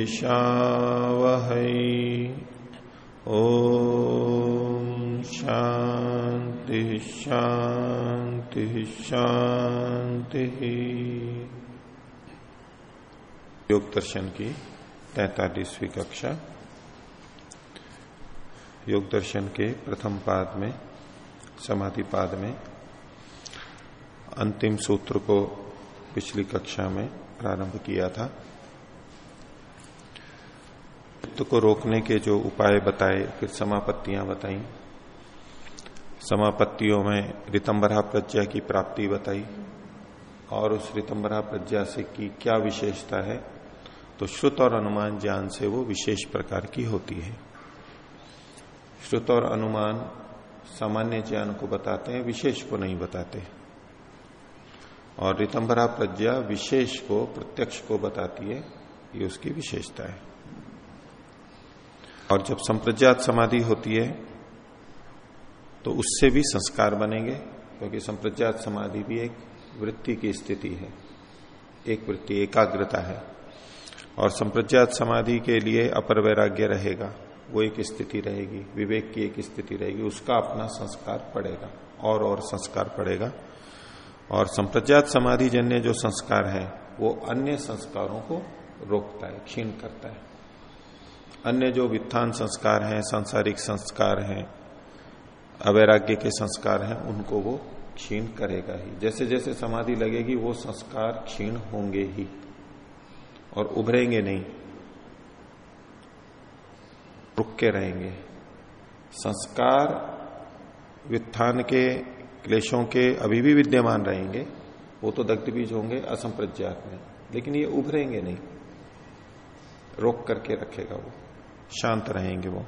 विद्विषावहै ॐ शांति शान्ति, शान्तिः। योग दर्शन की तैतालीसवीं कक्षा। योग दर्शन के प्रथम पाद में, समाधि पाद में, अंतिम सूत्र को पिछली कक्षा में प्रारंभ किया था। चित्त को रोकने के जो उपाय बताए फिर समापत्तियाँ बताई। समापत्तियों में रितंबरा प्रज्ञा की प्राप्ति बताई, और उस रितंबरा प्रज्ञा से की क्या विशेषता है तो श्रुत और अनुमान ज्ञान से वो विशेष प्रकार की होती है। श्रुत और अनुमान सामान्य ज्ञान को बताते हैं, विशेष को नहीं बताते। और रितंबरा प्रज्ञा विशेष को, प्रत्यक्ष को बताती है, ये उसकी विशेषता है। और जब संप्रज्ञात समाधि होती है तो उससे भी संस्कार बनेंगे, क्योंकि संप्रज्ञात समाधि भी एक वृत्ति की स्थिति है। एक वृत्ति, एकाग्रता है। और संप्रज्ञात समाधि के लिए अपर वैराग्य रहेगा, वो एक स्थिति रहेगी, विवेक की एक स्थिति रहेगी, उसका अपना संस्कार पड़ेगा, और और संस्कार पड़ेगा। और संप्रज्ञात समाधि जन्य जो संस्कार है, वो अन्य संस्कारों को रोकता है, क्षीण करता है। अन्य जो वित्थान संस्कार हैं, सांसारिक संस्कार हैं, अवैराग्य के संस्कार हैं, उनको वो क्षीण करेगा ही। जैसे जैसे समाधि लगेगी, वो संस्कार क्षीण होंगे ही और उभरेंगे नहीं। रुक के रहेंगे। संस्कार वित्थान के, क्लेशों के अभी भी विद्यमान रहेंगे, वो तो दग्ध बीज होंगे, असंप्रज्ञात में लेकिन ये उभरेंगे नहीं। रोक करके रखेगा वो। शांत रहेंगे वो।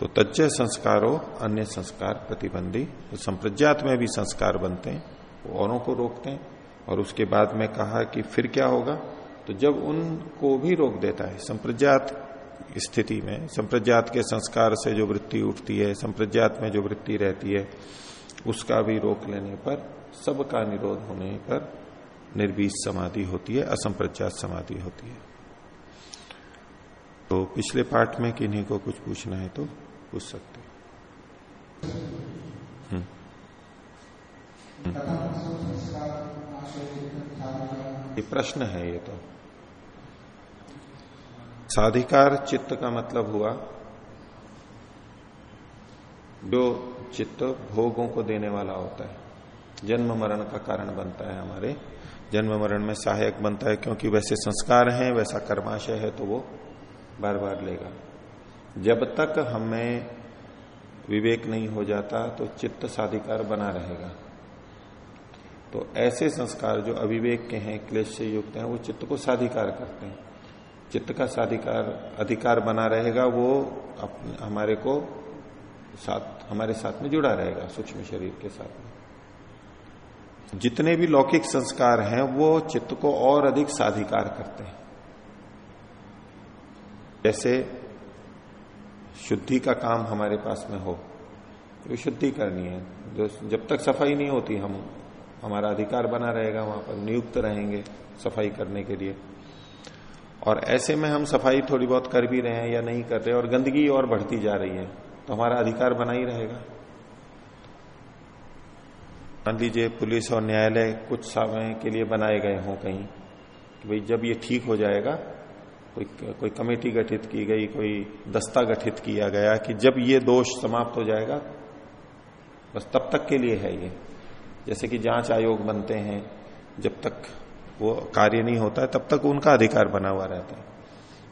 तो तज्जय संस्कारों, अन्य संस्कार प्रतिबंधी तो संप्रज्ञात में भी संस्कार बनते हैं, वो औरों को रोकते हैं। और उसके बाद में कहा कि फिर क्या होगा? तो जब उनको भी रोक देता है, संप्रज्ञात स्थिति में, संप्रज्ञात के संस्कार से जो वृत्ति उठती है, संप्रज्ञात में जो वृत्ति रहती है, उसका भी रोक लेने पर, सबका निरोध होने पर निर्बीज समाधि होती है, असंप्रज्ञात समाधि होती है। तो पिछले पाठ में किन्हीं को कुछ पूछना है तो पूछ सकते हम्म। ये प्रश्न है ये तो। साधिकार चित्त का मतलब हुआ जो चित्त भोगों को देने वाला होता है। जन्म मरण का कारण बनता है हमारे। जन्म मरण में सहायक बनता है क्योंकि वैसे संस्कार हैं, वैसा कर्माशय है तो वो बार बार लेगा। जब तक हमें विवेक नहीं हो जाता तो चित्त साधिकार बना रहेगा। तो ऐसे संस्कार जो अविवेक के हैं, क्लेश से युक्त हैं, वो चित्त को साधिकार करते हैं। चित्त का साधिकार, अधिकार बना रहेगा, वो अपने हमारे को साथ, हमारे साथ में जुड़ा रहेगा, सूक्ष्म शरीर के साथ में। जितने भी लौकिक संस्कार हैं, वो चित्त को और अधिक साधिकार करते हैं। जैसे शुद्धि का काम हमारे पास में हो तो शुद्धि करनी है। जो जब तक सफ़ाई नहीं होती, हम, हमारा अधिकार बना रहेगा, वहाँ पर नियुक्त रहेंगे सफ़ाई करने के लिए। और ऐसे में हम सफ़ाई थोड़ी बहुत कर भी रहे हैं या नहीं कर रहे और गंदगी और बढ़ती जा रही है तो हमारा अधिकार बना ही रहेगा। मान लीजिए पुलिस और न्यायालय कुछ समय के लिए बनाए गए हों कहीं, कि भाई जब ये ठीक हो जाएगा कोई कोई कमेटी गठित की गई कोई दस्ता गठित किया गया कि जब ये दोष समाप्त हो जाएगा बस तब तक के लिए है ये। जैसे कि जाँच आयोग बनते हैं जब तक वो कार्य नहीं होता है तब तक उनका अधिकार बना हुआ रहता है।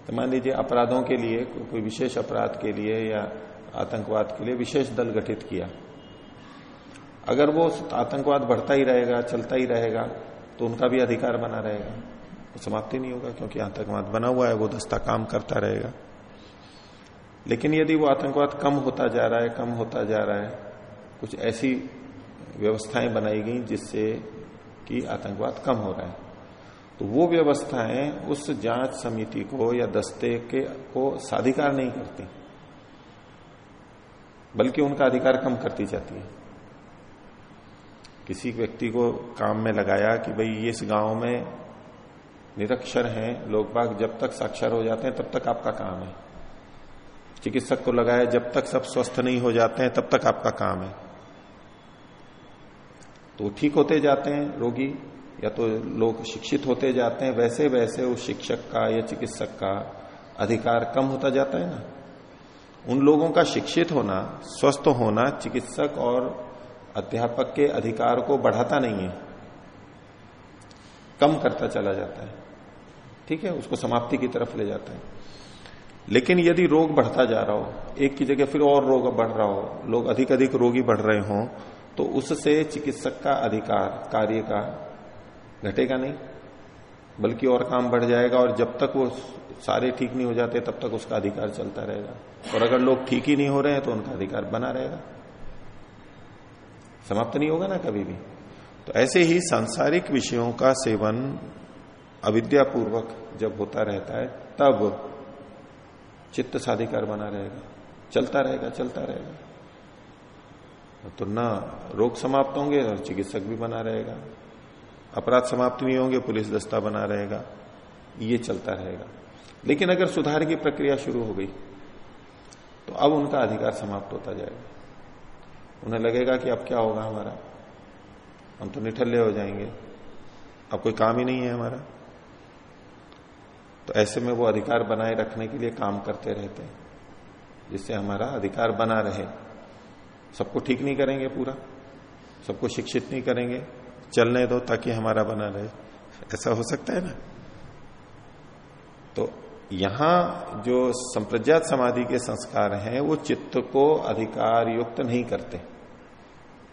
तो मान लीजिए अपराधों के लिए को, कोई विशेष अपराध के लिए या आतंकवाद के लिए विशेष दल गठित किया। अगर वो आतंकवाद बढ़ता ही रहेगा चलता ही रहेगा तो उनका भी अधिकार बना रहेगा। समाप्ति नहीं होगा, क्योंकि आतंकवाद बना हुआ है, वो दस्ता काम करता रहेगा। लेकिन यदि वो आतंकवाद कम होता जा रहा है, कम होता जा रहा है, कुछ ऐसी व्यवस्थाएँ बनाई गई जिससे कि आतंकवाद कम हो रहा है तो वो व्यवस्थाएँ उस जाँच समिति को या दस्ते के, को साधिकार नहीं करती, बल्कि उनका अधिकार कम करती जाती है। किसी व्यक्ति को काम में लगाया कि भाई इस गाँव में निरक्षर हैं लोग बाग जब तक साक्षर हो जाते हैं, तब तक आपका काम है। चिकित्सक को लगाया, जब तक सब स्वस्थ नहीं हो जाते हैं, तब तक आपका काम है। तो ठीक होते जाते हैं रोगी, या तो लोग शिक्षित होते जाते हैं वैसे वैसे उस शिक्षक का या चिकित्सक का अधिकार कम होता जाता है ना। उन लोगों का शिक्षित होना, स्वस्थ होना चिकित्सक और अध्यापक के अधिकार को बढ़ाता नहीं है। कम करता चला जाता है। ठीक है? उसको समाप्ति की तरफ़ ले जाता है। लेकिन यदि रोग बढ़ता जा रहा हो, एक की जगह फिर और रोग बढ़ रहा हो, लोग अधिक अधिक रोगी बढ़ रहे हो तो उससे चिकित्सक का अधिकार, कार्य का घटेगा नहीं। बल्कि और काम बढ़ जाएगा और जब तक वो सारे ठीक नहीं हो जाते, तब तक उसका अधिकार चलता रहेगा। और अगर लोग ठीक ही नहीं हो रहे हैं तो उनका अधिकार बना रहेगा। समाप्त नहीं होगा ना कभी भी। तो ऐसे ही सांसारिक विषयों का सेवन अविद्यापूर्वक जब होता रहता है, तब चित्त साधिकार बना रहेगा। चलता रहेगा चलता रहेगा। तो ना रोग समाप्त होंगे और चिकित्सक भी बना रहेगा। अपराध समाप्त नहीं होंगे, पुलिस दस्ता बना रहेगा। ये चलता रहेगा। लेकिन अगर सुधार की प्रक्रिया शुरू हो गई तो अब उनका अधिकार समाप्त होता जाएगा। उन्हें लगेगा कि अब क्या होगा हमारा। हम तो निठल्ले हो जाएँगे। अब कोई काम ही नहीं है हमारा। तो ऐसे में वो अधिकार बनाए रखने के लिए काम करते रहते हैं, जिससे हमारा अधिकार बना रहे। सबको ठीक नहीं करेंगे पूरा। सबको शिक्षित नहीं करेंगे। चलने दो ताकि हमारा बना रहे। ऐसा हो सकता है ना? तो यहाँ जो संप्रज्ञात समाधि के संस्कार हैं, वो चित्त को अधिकार युक्त नहीं करते।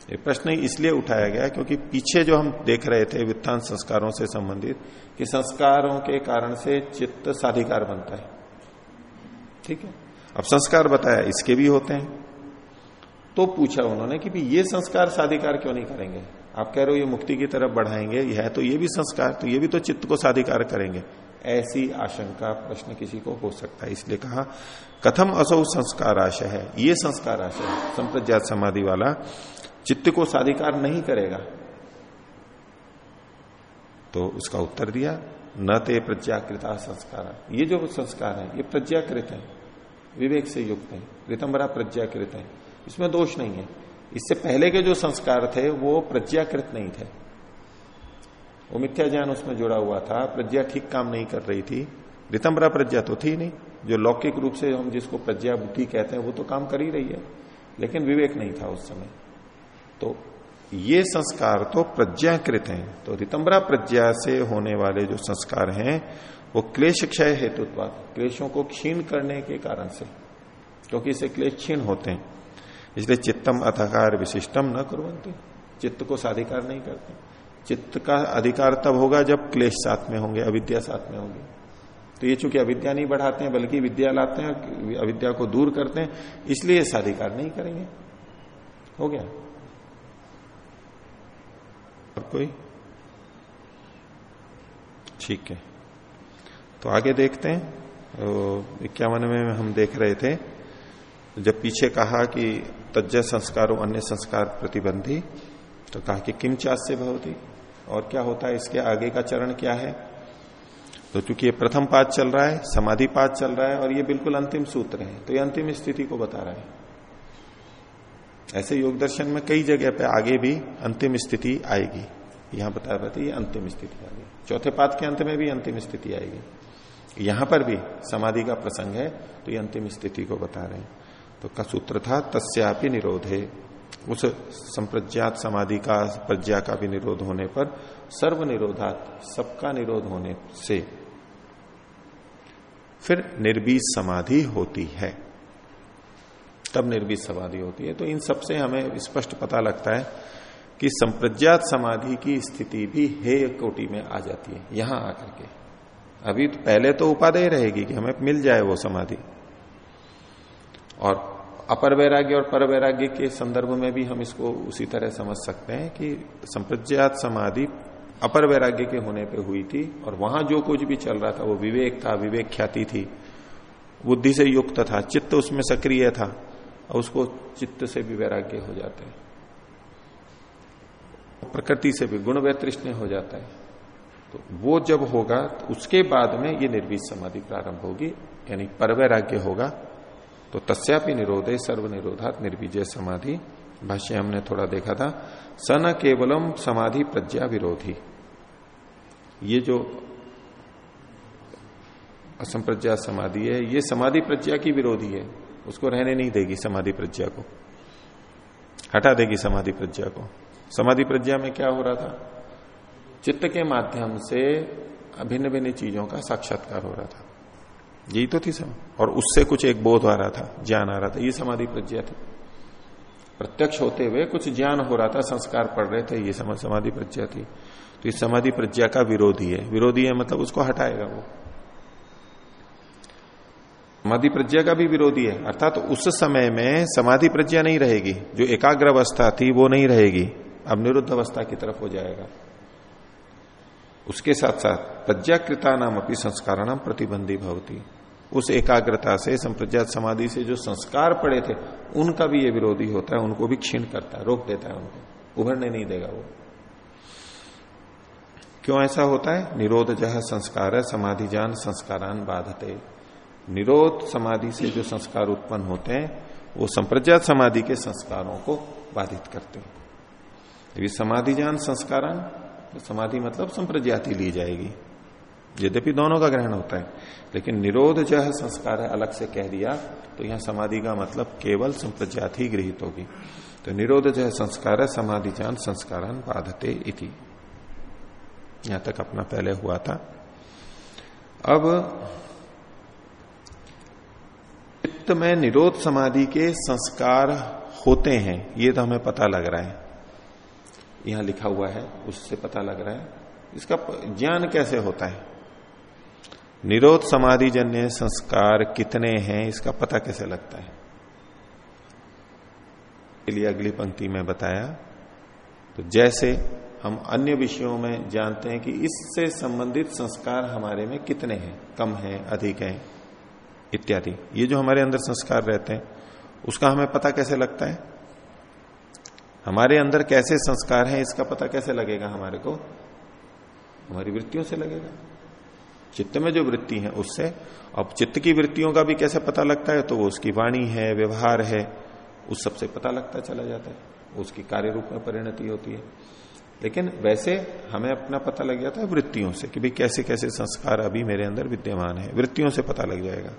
ये प्रश्न इसलिए उठाया गया क्योंकि पीछे जो हम देख रहे थे वित्तान संस्कारों से संबंधित कि संस्कारों के कारण से चित्त साधिकार बनता है। ठीक है? अब संस्कार बताया, इसके भी होते हैं। तो पूछा उन्होंने कि भी ये संस्कार साधिकार क्यों नहीं करेंगे? आप कह रहे हो ये मुक्ति की तरफ़ बढ़ाएँगे, यह तो ये भी संस्कार तो ये भी तो चित्त को साधिकार करेंगे। ऐसी आशंका प्रश्न किसी को हो सकता है, इसलिए कहा, कथम असौ संस्कार आशय है। ये संस्कार आशय है संप्रज्ञात समाधि वाला चित्त को साधिकार नहीं करेगा। तो उसका उत्तर दिया, न ते प्रज्ञाकृता संस्कार। ये जो संस्कार है, ये प्रज्ञाकृत है। विवेक से युक्त है। रितंबरा प्रज्ञाकृत है। इसमें दोष नहीं है। इससे पहले के जो संस्कार थे, वो प्रज्ञाकृत नहीं थे। वो मिथ्या ज्ञान उसमें जुड़ा हुआ था। प्रज्ञा ठीक काम नहीं कर रही थी। रितंबरा प्रज्ञा तो थी नहीं। जो लौकिक रूप से हम जिसको प्रज्ञा बुद्धि कहते हैं, वो तो काम कर ही रही है। लेकिन विवेक नहीं था उस समय। तो ये संस्कार तो प्रज्ञाकृत हैं। तो रितंबरा प्रज्ञा से होने वाले जो संस्कार हैं, वो क्लेश क्षय हेतुत्व क्लेशों को क्षीण करने के कारण से, क्योंकि इसे क्लेश क्षीण होते हैं। इसलिए चित्तम अधकार विशिष्टम न करवंती चित्त को साधिकार नहीं करते। चित्त का अधिकार तब होगा जब क्लेश साथ में होंगे, अविद्या साथ में होगी। तो ये चूँकि अविद्या नहीं बढ़ाते हैं, बल्कि विद्या लाते हैं, अविद्या को दूर करते हैं, इसलिए साधिकार नहीं करेंगे। हो गया? और कोई? ठीक है। तो आगे देखते हैं। इक्यावन में हम देख रहे थे, जब पीछे कहा कि तज्ज संस्कारों अन्य संस्कार प्रतिबंधी तो कहा कि किम चास से भवती? और क्या होता है? इसके आगे का चरण क्या है? तो चूँकि ये प्रथम पाद चल रहा है, समाधि पाद चल रहा है, और ये बिल्कुल अंतिम सूत्र है तो ये अंतिम स्थिति को बता रहा है। ऐसे योग दर्शन में कई जगह पे आगे भी अंतिम स्थिति आएगी। यहाँ बताया बताया ये अंतिम स्थिति आएगी। चौथे पाद के अंत में भी अंतिम स्थिति आएगी। यहाँ पर भी समाधि का प्रसंग है तो ये अंतिम स्थिति को बता रहे हैं। तो का सूत्र था, तस्यापि निरोध। है उस संप्रज्ञात समाधि का, प्रज्ञा का भी निरोध होने पर सर्व निरोधात, सबका निरोध होने से फिर निर्बीज समाधि होती है। तब निर्बीज समाधि होती है। तो इन सबसे हमें स्पष्ट पता लगता है कि संप्रज्ञात समाधि की स्थिति भी हे कोटि में आ जाती है, यहाँ आकर के। अभी तो पहले तो उपादेय रहेगी कि हमें मिल जाए वो समाधि। और अपर वैराग्य और पर वैराग्य के संदर्भ में भी हम इसको उसी तरह समझ सकते हैं कि संप्रज्ञात समाधि अपर वैराग्य के होने पे हुई थी और वहाँ जो कुछ भी चल रहा था, वो विवेक था, विवेक ख्याति थी। बुद्धि से युक्त था, चित्त उसमें सक्रिय था। और उसको चित्त से भी वैराग्य हो जाते हैं। प्रकृति से भी गुण वैतृष्ण हो जाता है। तो वो जब होगा तो उसके बाद में ये निर्वीज समाधि प्रारंभ होगी, यानी परवैराग्य होगा। तो तस्यापि निरोधे सर्व निरोधात निर्विजय समाधि। भाष्य हमने थोड़ा देखा था, स न केवलम समाधि प्रज्ञा विरोधी। ये जो असंप्रज्ञा समाधि है, ये समाधि प्रज्ञा की विरोधी है। उसको रहने नहीं देगी समाधि प्रज्ञा को। हटा देगी समाधि प्रज्ञा को। समाधि प्रज्ञा में क्या हो रहा था? चित्त के माध्यम से भिन्न भिन्न चीज़ों का साक्षात्कार हो रहा था। यही तो थी सब। और उससे कुछ एक बोध आ रहा था, ज्ञान आ रहा था। ये समाधि प्रज्ञा थी। प्रत्यक्ष होते हुए कुछ ज्ञान हो रहा था, संस्कार पढ़ रहे थे, ये समाधि प्रज्ञा थी। तो इस समाधि प्रज्ञा का विरोधी है। विरोधी है मतलब उसको हटाएगा वो। समाधि प्रज्ञा का भी विरोधी है। अर्थात तो उस समय में समाधि प्रज्ञा नहीं रहेगी। जो एकाग्र अवस्था थी, वो नहीं रहेगी। अब निरुद्ध अवस्था की तरफ़ हो जाएगा। उसके साथ साथ प्रज्ञाकृता नाम अपनी संस्कार नाम प्रतिबंधी भवती। उस एकाग्रता से, संप्रज्ञात समाधि से जो संस्कार पड़े थे, उनका भी ये विरोधी होता है, उनको भी क्षीण करता है, रोक देता है उनको। उभरने नहीं देगा वो। क्यों ऐसा होता है? निरोध जह संस्कार है समाधि जान संस्कारान बाधते। निरोध समाधि से जो संस्कार उत्पन्न होते हैं, वो संप्रज्ञात समाधि के संस्कारों को बाधित करते हैं। यदि समाधि जान संस्कारान तो समाधि मतलब संप्रज्ञाति ली जाएगी। यद्यपि दोनों का ग्रहण होता है, लेकिन निरोध जो है, संस्कार है, अलग से कह दिया तो यहाँ समाधि का मतलब केवल संप्रज्ञात ही गृहित होगी। तो निरोध जो है, संस्कार है समाधि जान संस्कारान बाधते इति। यहाँ तक अपना पहले हुआ था। अब चित्त में निरोध समाधि के संस्कार होते हैं, ये तो हमें पता लग रहा है। यहाँ लिखा हुआ है, उससे पता लग रहा है। इसका ज्ञान कैसे होता है? निरोध समाधि जन्य संस्कार कितने हैं, इसका पता कैसे लगता है? लिए अगली पंक्ति में बताया तो जैसे हम अन्य विषयों में जानते हैं कि इससे संबंधित संस्कार हमारे में कितने हैं, कम हैं, अधिक हैं। इत्यादि। ये जो हमारे अंदर संस्कार रहते हैं, उसका हमें पता कैसे लगता है? हमारे अंदर कैसे संस्कार हैं, इसका पता कैसे लगेगा हमारे को? हमारी वृत्तियों से लगेगा। चित्त में जो वृत्ति है, उससे। अब चित्त की वृत्तियों का भी कैसे पता लगता है तो वो उसकी वाणी है, व्यवहार है, उस सबसे पता लगता चला जाता है। उसकी कार्य रूप में परिणति होती है। लेकिन वैसे हमें अपना पता लग जाता है वृत्तियों से कि भाई कैसे कैसे संस्कार अभी मेरे अंदर विद्यमान है। वृत्तियों से पता लग जाएगा।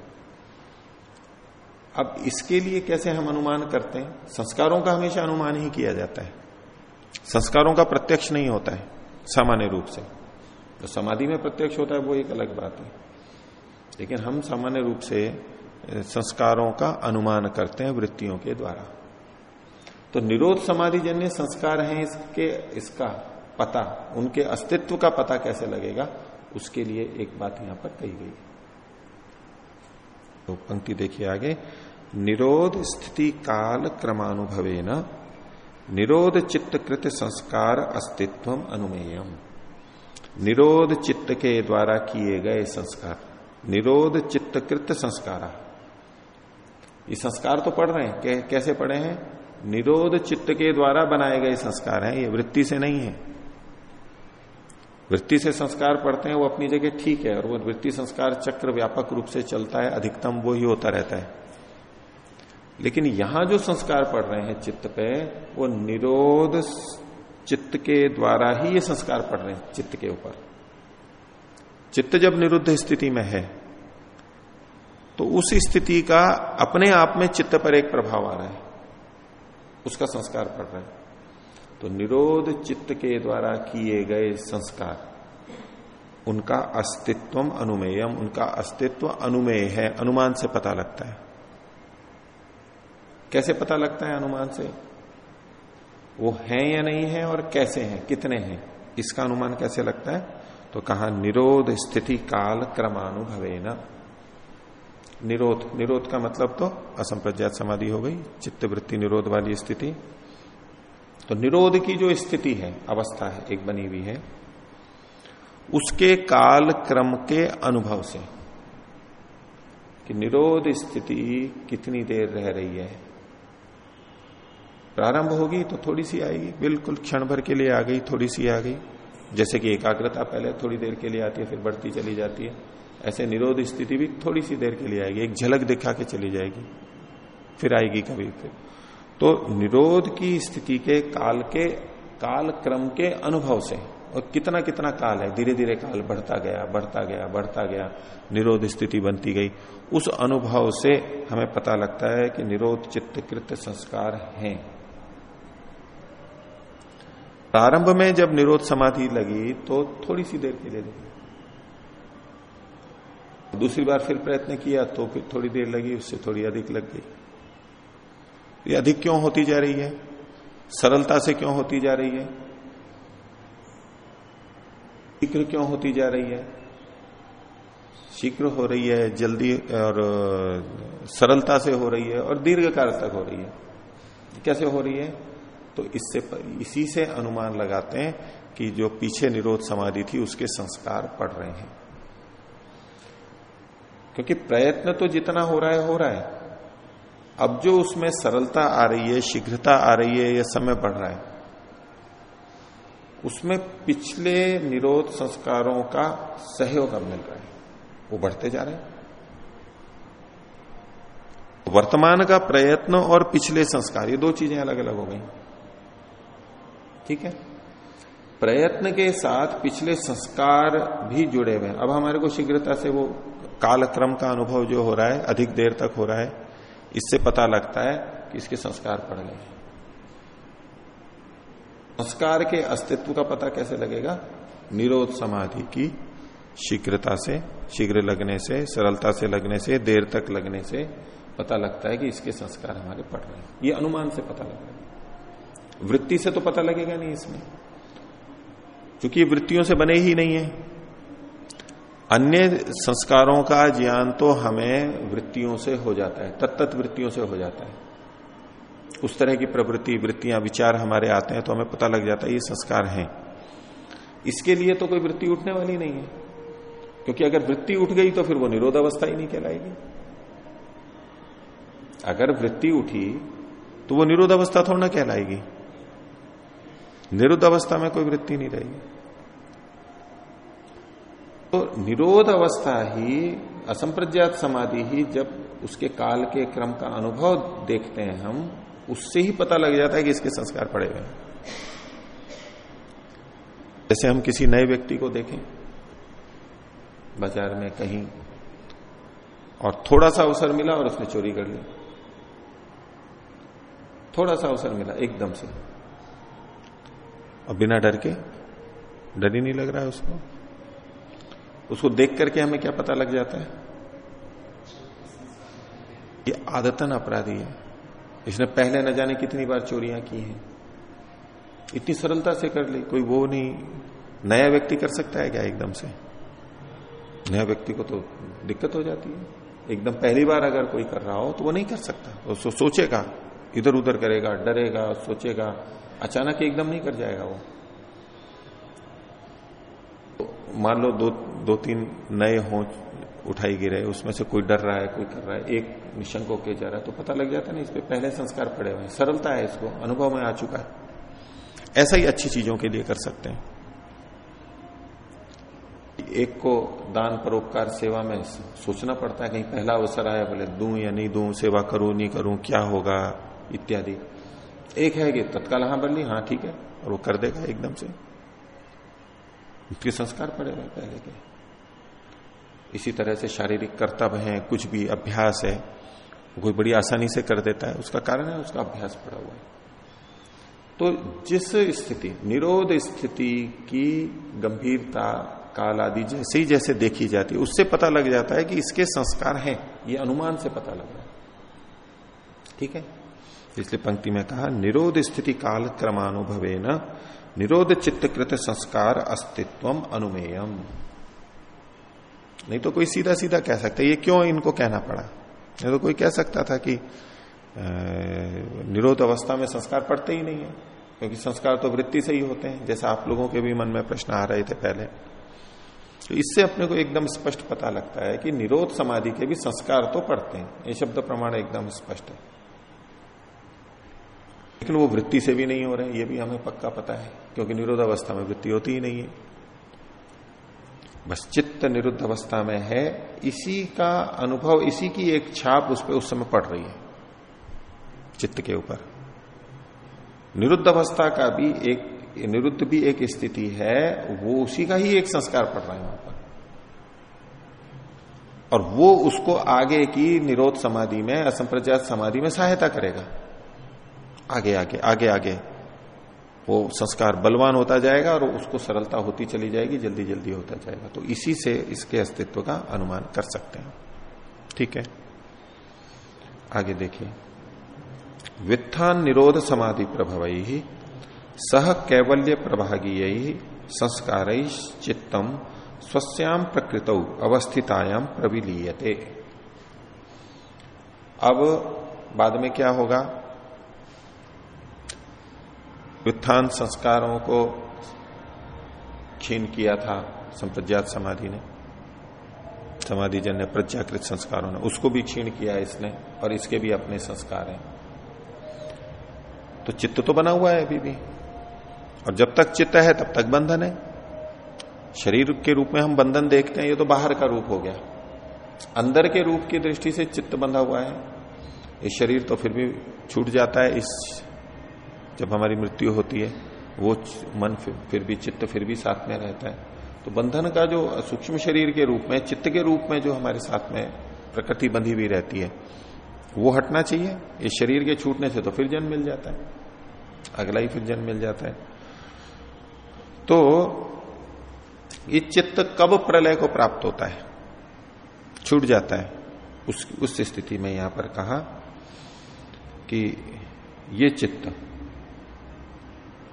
अब इसके लिए कैसे हम अनुमान करते हैं? संस्कारों का हमेशा अनुमान ही किया जाता है। संस्कारों का प्रत्यक्ष नहीं होता है, सामान्य रूप से। जो तो समाधि में प्रत्यक्ष होता है, वो एक अलग बात है। लेकिन हम सामान्य रूप से संस्कारों का अनुमान करते हैं वृत्तियों के द्वारा। तो निरोध समाधि जन्य संस्कार हैं इसके, इसका पता, उनके अस्तित्व का पता कैसे लगेगा, उसके लिए एक बात यहाँ पर कही गई तो पंक्ति देखिए आगे। निरोध स्थिति काल क्रमानुभवे न निरोध चित्तकृत संस्कार अस्तित्व अनुमेयम। निरोध चित्त के द्वारा किए गए संस्कार, निरोध चित्तकृत संस्कार। ये संस्कार तो पढ़ रहे हैं कैसे पढ़े हैं? निरोध चित्त के द्वारा बनाए गए संस्कार हैं, ये वृत्ति से नहीं है। वृत्ति से संस्कार पढ़ते हैं, वो अपनी जगह ठीक है, और वो वृत्ति संस्कार चक्र व्यापक रूप से चलता है, अधिकतम वो ही होता रहता है। लेकिन यहाँ जो संस्कार पढ़ रहे हैं चित्त पे, वो निरोध चित्त के द्वारा ही ये संस्कार पड़ रहे हैं, चित्त के ऊपर। चित्त जब निरुद्ध स्थिति में है तो उस स्थिति का अपने आप में चित्त पर एक प्रभाव आ रहा है। उसका संस्कार पड़ रहा है। तो निरोध चित्त के द्वारा किए गए संस्कार, उनका अस्तित्व अनुमेयम, उनका अस्तित्व अनुमेय है, अनुमान से पता लगता है। कैसे पता लगता है अनुमान से? वो है या नहीं है और कैसे हैं? कितने हैं? इसका अनुमान कैसे लगता है? तो कहा, निरोध स्थिति काल क्रमानुभवे न निरोध निरोध का मतलब तो असंप्रज्ञात समाधि हो गई चित्त वृत्ति निरोध वाली स्थिति। तो निरोध की जो स्थिति है, अवस्था है, एक बनी हुई है, उसके काल क्रम के अनुभव से, कि निरोध स्थिति कितनी देर रह रही है? प्रारंभ होगी तो थोड़ी सी आएगी। बिल्कुल क्षण भर के लिए आ गई, थोड़ी सी आ गई। जैसे कि एकाग्रता पहले थोड़ी देर के लिए आती है, फिर बढ़ती चली जाती है। ऐसे निरोध स्थिति भी थोड़ी सी देर के लिए आएगी। एक झलक दिखा के चली जाएगी। फिर आएगी कभी फिर। तो निरोध की स्थिति के काल के काल क्रम के अनुभव से, और कितना कितना काल है धीरे धीरे काल बढ़ता गया बढ़ता गया बढ़ता गया, निरोध स्थिति बनती गई। उस अनुभव से हमें पता लगता है कि निरोध चित्त चित्तकृत संस्कार हैं। प्रारंभ में जब निरोध समाधि लगी तो थोड़ी सी देर के लिए लगी। दूसरी बार फिर प्रयत्न किया तो फिर थोड़ी देर लगी, उससे थोड़ी अधिक लग गई। ये अधिक क्यों होती जा रही है? सरलता से क्यों होती जा रही है? शीघ्र क्यों होती जा रही है? शीघ्र हो रही है, जल्दी और, सरलता से हो रही है और दीर्घ काल तक हो रही है। कैसे हो रही है? तो इससे इसी से अनुमान लगाते हैं कि जो पीछे निरोध समाधि थी, उसके संस्कार पड़ रहे हैं। क्योंकि प्रयत्न तो जितना हो रहा है, हो रहा है। अब जो उसमें सरलता आ रही है, शीघ्रता आ रही है यह समय बढ़ रहा है, उसमें पिछले निरोध संस्कारों का सहयोग अब मिल रहा है। वो बढ़ते जा रहे हैं। वर्तमान का प्रयत्न और पिछले संस्कार, ये दो चीज़ें अलग अलग हो गई। ठीक है? प्रयत्न के साथ पिछले संस्कार भी जुड़े हुए हैं। अब हमारे को शीघ्रता से वो कालक्रम का अनुभव जो हो रहा है, अधिक देर तक हो रहा है, इससे पता लगता है कि इसके संस्कार पड़ गए संस्कार के अस्तित्व का पता कैसे लगेगा? निरोध समाधि की शीघ्रता से, शीघ्र लगने से, सरलता से लगने से, देर तक लगने से पता लगता है कि इसके संस्कार हमारे पड़ रहे हैं। ये अनुमान से पता लग रहा है। वृत्ति से तो पता लगेगा नहीं इसमें। क्योंकि वृत्तियों से बने ही नहीं है। अन्य संस्कारों का ज्ञान तो हमें वृत्तियों से हो जाता है तत्त वृत्तियों से हो जाता है। उस तरह की प्रवृत्ति, वृत्तियाँ, विचार हमारे आते हैं तो हमें पता लग जाता है ये संस्कार हैं। इसके लिए तो कोई वृत्ति उठने वाली नहीं है। क्योंकि अगर वृत्ति उठ गई तो फिर वो निरोध अवस्था ही नहीं कहलाएगी। अगर वृत्ति उठी तो वो निरोध अवस्था थोड़ा ना कहलाएगी। निरुद्ध अवस्था में कोई वृत्ति नहीं रहेगी तो निरोध अवस्था ही, असंप्रज्ञात समाधि ही, जब उसके काल के क्रम का अनुभव देखते हैं हम, उससे ही पता लग जाता है कि इसके संस्कार पड़े हुए हैं। जैसे हम किसी नए व्यक्ति को देखें, बाज़ार में कहीं और थोड़ा सा अवसर मिला और उसने चोरी कर ली। थोड़ा सा अवसर मिला, एकदम से। और बिना डर के? डर ही नहीं लग रहा है उसको? उसको देख करके हमें क्या पता लग जाता है? ये आदतन अपराधी है। इसने पहले न जाने कितनी बार चोरियाँ की हैं। इतनी सरलता से कर ली कोई वो नहीं। नया व्यक्ति कर सकता है क्या एकदम से? नया व्यक्ति को तो दिक्कत हो जाती है। एकदम पहली बार अगर कोई कर रहा हो तो वो नहीं कर सकता। सो, सोचेगा। इधर उधर करेगा डरेगा सोचेगा। अचानक एकदम नहीं कर जाएगा वो। तो मान लो दो दो तीन नए हो उठाई गिरे, उसमें से कोई डर रहा है, कोई कर रहा है, एक निशंक होके जा रहा है तो पता लग जाता है ना इस पर पहले संस्कार पड़े हुए हैं। सरलता है इसको, अनुभव में आ चुका है। ऐसा ही अच्छी चीज़ों के लिए कर सकते हैं। एक को दान परोपकार सेवा में सोचना पड़ता है कहीं पहला अवसर आया, बोले दू या नहीं दू, सेवा करूँ, नहीं करूँ, क्या होगा, इत्यादि। एक है कि तत्काल हाँ बन ली हाँ ठीक है, और वो कर देगा एकदम से। उसके संस्कार पड़े हुए पहले के। इसी तरह से शारीरिक कर्तव्य है, कुछ भी अभ्यास है कोई बड़ी आसानी से कर देता है, उसका कारण है, उसका अभ्यास पड़ा हुआ है। तो जिस स्थिति, निरोध स्थिति की गंभीरता, काल आदि जैसे ही जैसे देखी जाती है, उससे पता लग जाता है कि इसके संस्कार हैं, ये अनुमान से पता लग रहा है। ठीक है? इसलिए पंक्ति में कहा, निरोध स्थिति काल क्रमानुभवे न निरोध चित्तकृत संस्कार अस्तित्व अनुमेयम. नहीं तो कोई सीधा सीधा कह सकता, ये क्यों इनको कहना पड़ा? नहीं तो कोई कह सकता था कि निरोध अवस्था में संस्कार पड़ते ही नहीं है, क्योंकि संस्कार तो वृत्ति से ही होते हैं, जैसा आप लोगों के भी मन में प्रश्न आ रहे थे पहले. तो इससे अपने को एकदम स्पष्ट पता लगता है कि निरोध समाधि के भी संस्कार तो पड़ते हैं, ये शब्द प्रमाण एकदम स्पष्ट है। लेकिन वो वृत्ति से भी नहीं हो रहे हैं, ये भी हमें पक्का पता है, क्योंकि निरोध अवस्था में वृत्ति होती ही नहीं है। बस चित्त निरुद्ध अवस्था में है, इसी का अनुभव, इसी की एक छाप उस पर उस समय पड़ रही है, चित्त के ऊपर। निरुद्ध अवस्था का भी एक, निरुद्ध भी एक स्थिति है, वो उसी का ही एक संस्कार पड़ रहा है वहाँ पर। और वो उसको आगे की निरोध समाधि में असंप्रजात समाधि में सहायता करेगा। आगे आगे आगे आगे। वो संस्कार बलवान होता जाएगा और उसको सरलता होती चली जाएगी, जल्दी जल्दी होता जाएगा। तो इसी से इसके अस्तित्व का अनुमान कर सकते हैं। ठीक है? आगे देखिए। वित्थान निरोध समाधि प्रभव ही सह कैवल्य प्रभागीय, संस्कार चित्तम स्वस्याम प्रकृत अवस्थितायाम प्रविलीयते। अब बाद में क्या होगा? व्युत्थान संस्कारों को क्षीण किया था संप्रज्ञात समाधि ने। समाधि जन ने प्रज्ञाकृत संस्कारों ने। उसको भी क्षीण किया इसने और इसके भी अपने संस्कार हैं। तो चित्त तो बना हुआ है अभी भी। और जब तक चित्त है, तब तक बंधन है। शरीर के रूप में हम बंधन देखते हैं, ये तो बाहर का रूप हो गया। अंदर के रूप की दृष्टि से चित्त बंधा हुआ है। ये शरीर तो फिर भी छूट जाता है, इस जब हमारी मृत्यु होती है वो मन फिर, भी चित्त फिर भी साथ में रहता है। तो बंधन का जो सूक्ष्म शरीर के रूप में चित्त के रूप में जो हमारे साथ में प्रकृति बंधी हुई रहती है वो हटना चाहिए। इस शरीर के छूटने से तो फिर जन्म मिल जाता है। अगला ही फिर जन्म मिल जाता है। तो ये चित्त कब प्रलय को प्राप्त होता है? छूट जाता है। उस उस स्थिति में यहाँ पर कहा कि ये चित्त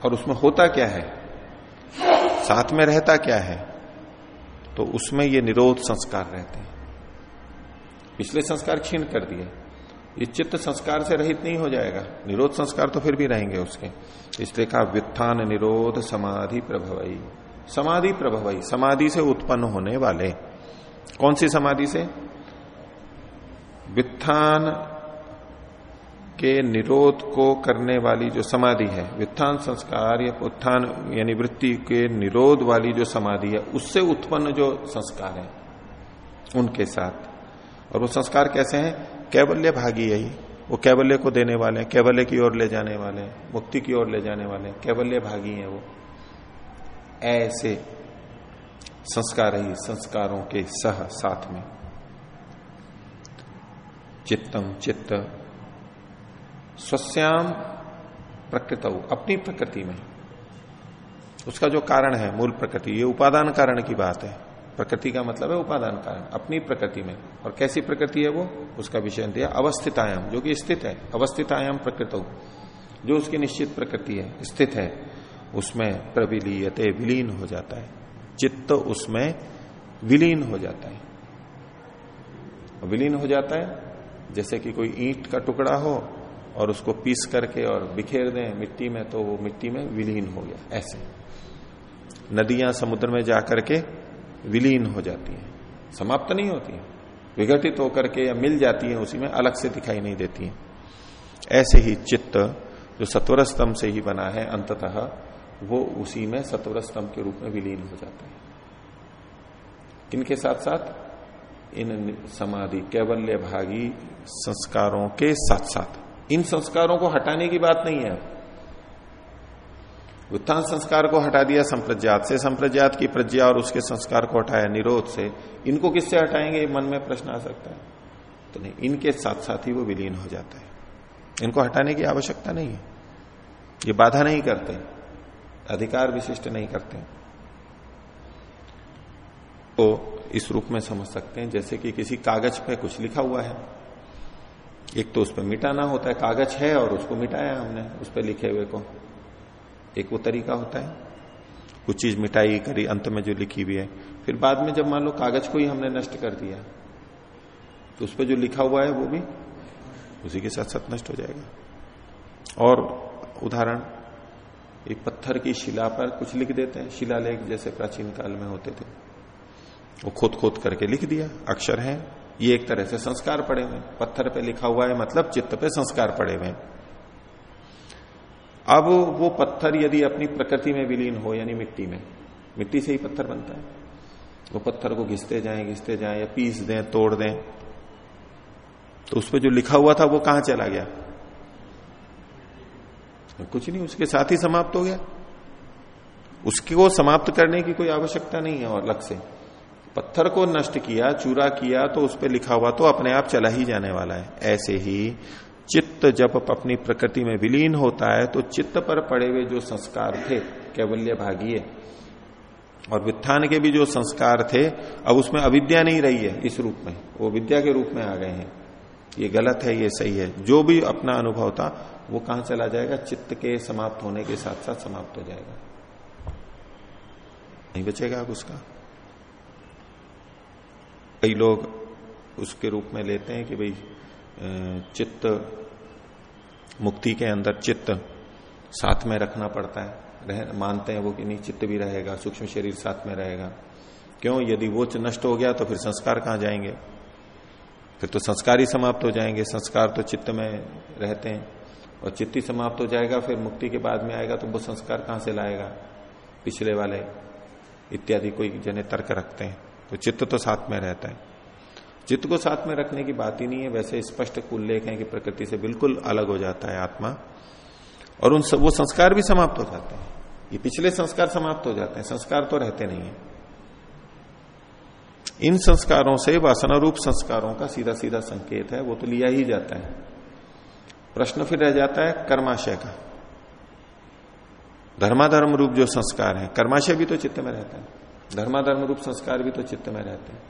और उसमें होता क्या है? साथ में रहता क्या है? तो उसमें ये निरोध संस्कार रहते हैं। पिछले संस्कार क्षीण कर दिए। ये चित्त संस्कार से रहित नहीं हो जाएगा। निरोध संस्कार तो फिर भी रहेंगे उसके। इसलिए कहा, व्युत्थान निरोध समाधि प्रभवई समाधि प्रभवई समाधि से उत्पन्न होने वाले। कौन सी समाधि से? व्युत्थान के निरोध को करने वाली जो समाधि है, व्युत्थान संस्कार या उत्थान, यानी वृत्ति के निरोध वाली जो समाधि है, उससे उत्पन्न जो संस्कार है, उनके साथ। और वो संस्कार कैसे हैं? कैवल्य भागी यही वो कैवल्य को देने वाले हैं, कैवल्य की ओर ले जाने वाले हैं, मुक्ति की ओर ले जाने वाले हैं कैवल्य भागी हैं वो। ऐसे संस्कार ही संस्कारों के सह साथ में। चित्तम चित्त स्वस्याम प्रकृत, अपनी प्रकृति में। उसका जो कारण है, मूल प्रकृति, ये उपादान कारण की बात है। प्रकृति का मतलब है उपादान कारण, अपनी प्रकृति में। और कैसी प्रकृति है वो? उसका विषय दिया, अवस्थितायाम, जो कि स्थित है। अवस्थितायाम प्रकृत, जो उसकी निश्चित प्रकृति है, स्थित है, उसमें प्रविलीयते, विलीन हो जाता है। चित्त उसमें विलीन हो जाता है। विलीन हो जाता है, जैसे कि कोई ईंट का टुकड़ा हो और उसको पीस करके और बिखेर दें मिट्टी में तो वो मिट्टी में विलीन हो गया, ऐसे। नदियाँ समुद्र में जाकर के विलीन हो जाती हैं, समाप्त नहीं होती हैं, विघटित होकर के या मिल जाती है, उसी में अलग से दिखाई नहीं देती है। ऐसे ही चित्त जो सत्वर स्तंभ से ही बना है, अंततः वो उसी में सत्वर स्तंभ के रूप में विलीन हो जाता है। किनके साथ साथ इन समाधि, कैवल्य भागी संस्कारों के साथ साथ इन संस्कारों को हटाने की बात नहीं है। उत्थान संस्कार को हटा दिया, संप्रज्ञात से संप्रज्ञात की प्रज्ञा और उसके संस्कार को हटाया निरोध से। इनको किससे हटाएँगे? मन में प्रश्न आ सकता है। तो नहीं, इनके साथ साथ ही वो विलीन हो जाता है। इनको हटाने की आवश्यकता नहीं है। ये बाधा नहीं करते। अधिकार विशिष्ट नहीं करते। तो इस रूप में समझ सकते हैं, जैसे कि किसी कागज़ पे कुछ लिखा हुआ है। एक तो उस पर मिटाना होता है, कागज़ है और उसको मिटाया हमने, उस पर लिखे हुए को। एक वो तरीका होता है। कुछ चीज़ मिटाई करी, अंत में जो लिखी हुई है। फिर बाद में जब मान लो कागज़ को ही हमने नष्ट कर दिया तो उस पर जो लिखा हुआ है वो भी उसी के साथ साथ नष्ट हो जाएगा। और उदाहरण, एक पत्थर की शिला पर कुछ लिख देते हैं, शिलालेख जैसे प्राचीन काल में होते थे। वो खोद खोद करके लिख दिया, अक्षर है ये एक तरह से संस्कार पड़े हुए पत्थर पे लिखा हुआ है मतलब चित्त पे संस्कार पड़े हुए अब वो पत्थर यदि अपनी प्रकृति में विलीन हो, यानी मिट्टी में, मिट्टी से ही पत्थर बनता है। वो पत्थर को घिसते जाए घिसते जाए, या पीस दें, तोड़ दें तो उस पर जो लिखा हुआ था वो कहाँ चला गया? कुछ नहीं, उसके साथ ही समाप्त हो गया। उसको समाप्त करने की कोई आवश्यकता नहीं है और से। पत्थर को नष्ट किया, चूरा किया तो उस पर लिखा हुआ तो अपने आप चला ही जाने वाला है। ऐसे ही चित्त जब अपनी प्रकृति में विलीन होता है तो चित्त पर पड़े हुए जो संस्कार थे कैवल्य भागीय और वित्थान के भी जो संस्कार थे, अब उसमें अविद्या नहीं रही है इस रूप में। वो विद्या के रूप में आ गए हैं। ये गलत है, ये सही है। जो भी अपना अनुभव था, वो कहाँ चला जाएगा? चित्त के समाप्त होने के साथ साथ समाप्त हो जाएगा। नहीं बचेगा उसका। कई लोग उसके रूप में लेते हैं कि भाई चित्त मुक्ति के अंदर चित्त साथ में रखना पड़ता है। रह, मानते हैं वो कि नहीं चित्त भी रहेगा सूक्ष्म शरीर साथ में रहेगा। क्यों? यदि वो नष्ट हो गया तो फिर संस्कार कहाँ जाएँगे? फिर तो संस्कार ही समाप्त हो जाएँगे। संस्कार तो चित्त में रहते हैं। और चित्त ही समाप्त हो जाएगा फिर मुक्ति के बाद में आएगा तो वो संस्कार कहाँ से लाएगा? पिछले वाले इत्यादि कोई जने तर्क रखते हैं। तो चित्त तो साथ में रहता है। चित्त को साथ में रखने की बात ही नहीं है, वैसे स्पष्ट उल्लेख है कि प्रकृति से बिल्कुल अलग हो जाता है आत्मा। और उन सब, वो संस्कार भी समाप्त हो जाते हैं। ये पिछले संस्कार समाप्त हो जाते हैं, संस्कार तो रहते नहीं है। इन संस्कारों से वासना रूप संस्कारों का सीधा सीधा संकेत है, वो तो लिया ही जाता है। प्रश्न फिर रह जाता है, कर्माशय का। धर्माधर्म रूप जो संस्कार है, कर्माशय भी तो चित्त में रहता है। धर्माधर्म रूप संस्कार भी तो चित्त में रहते हैं।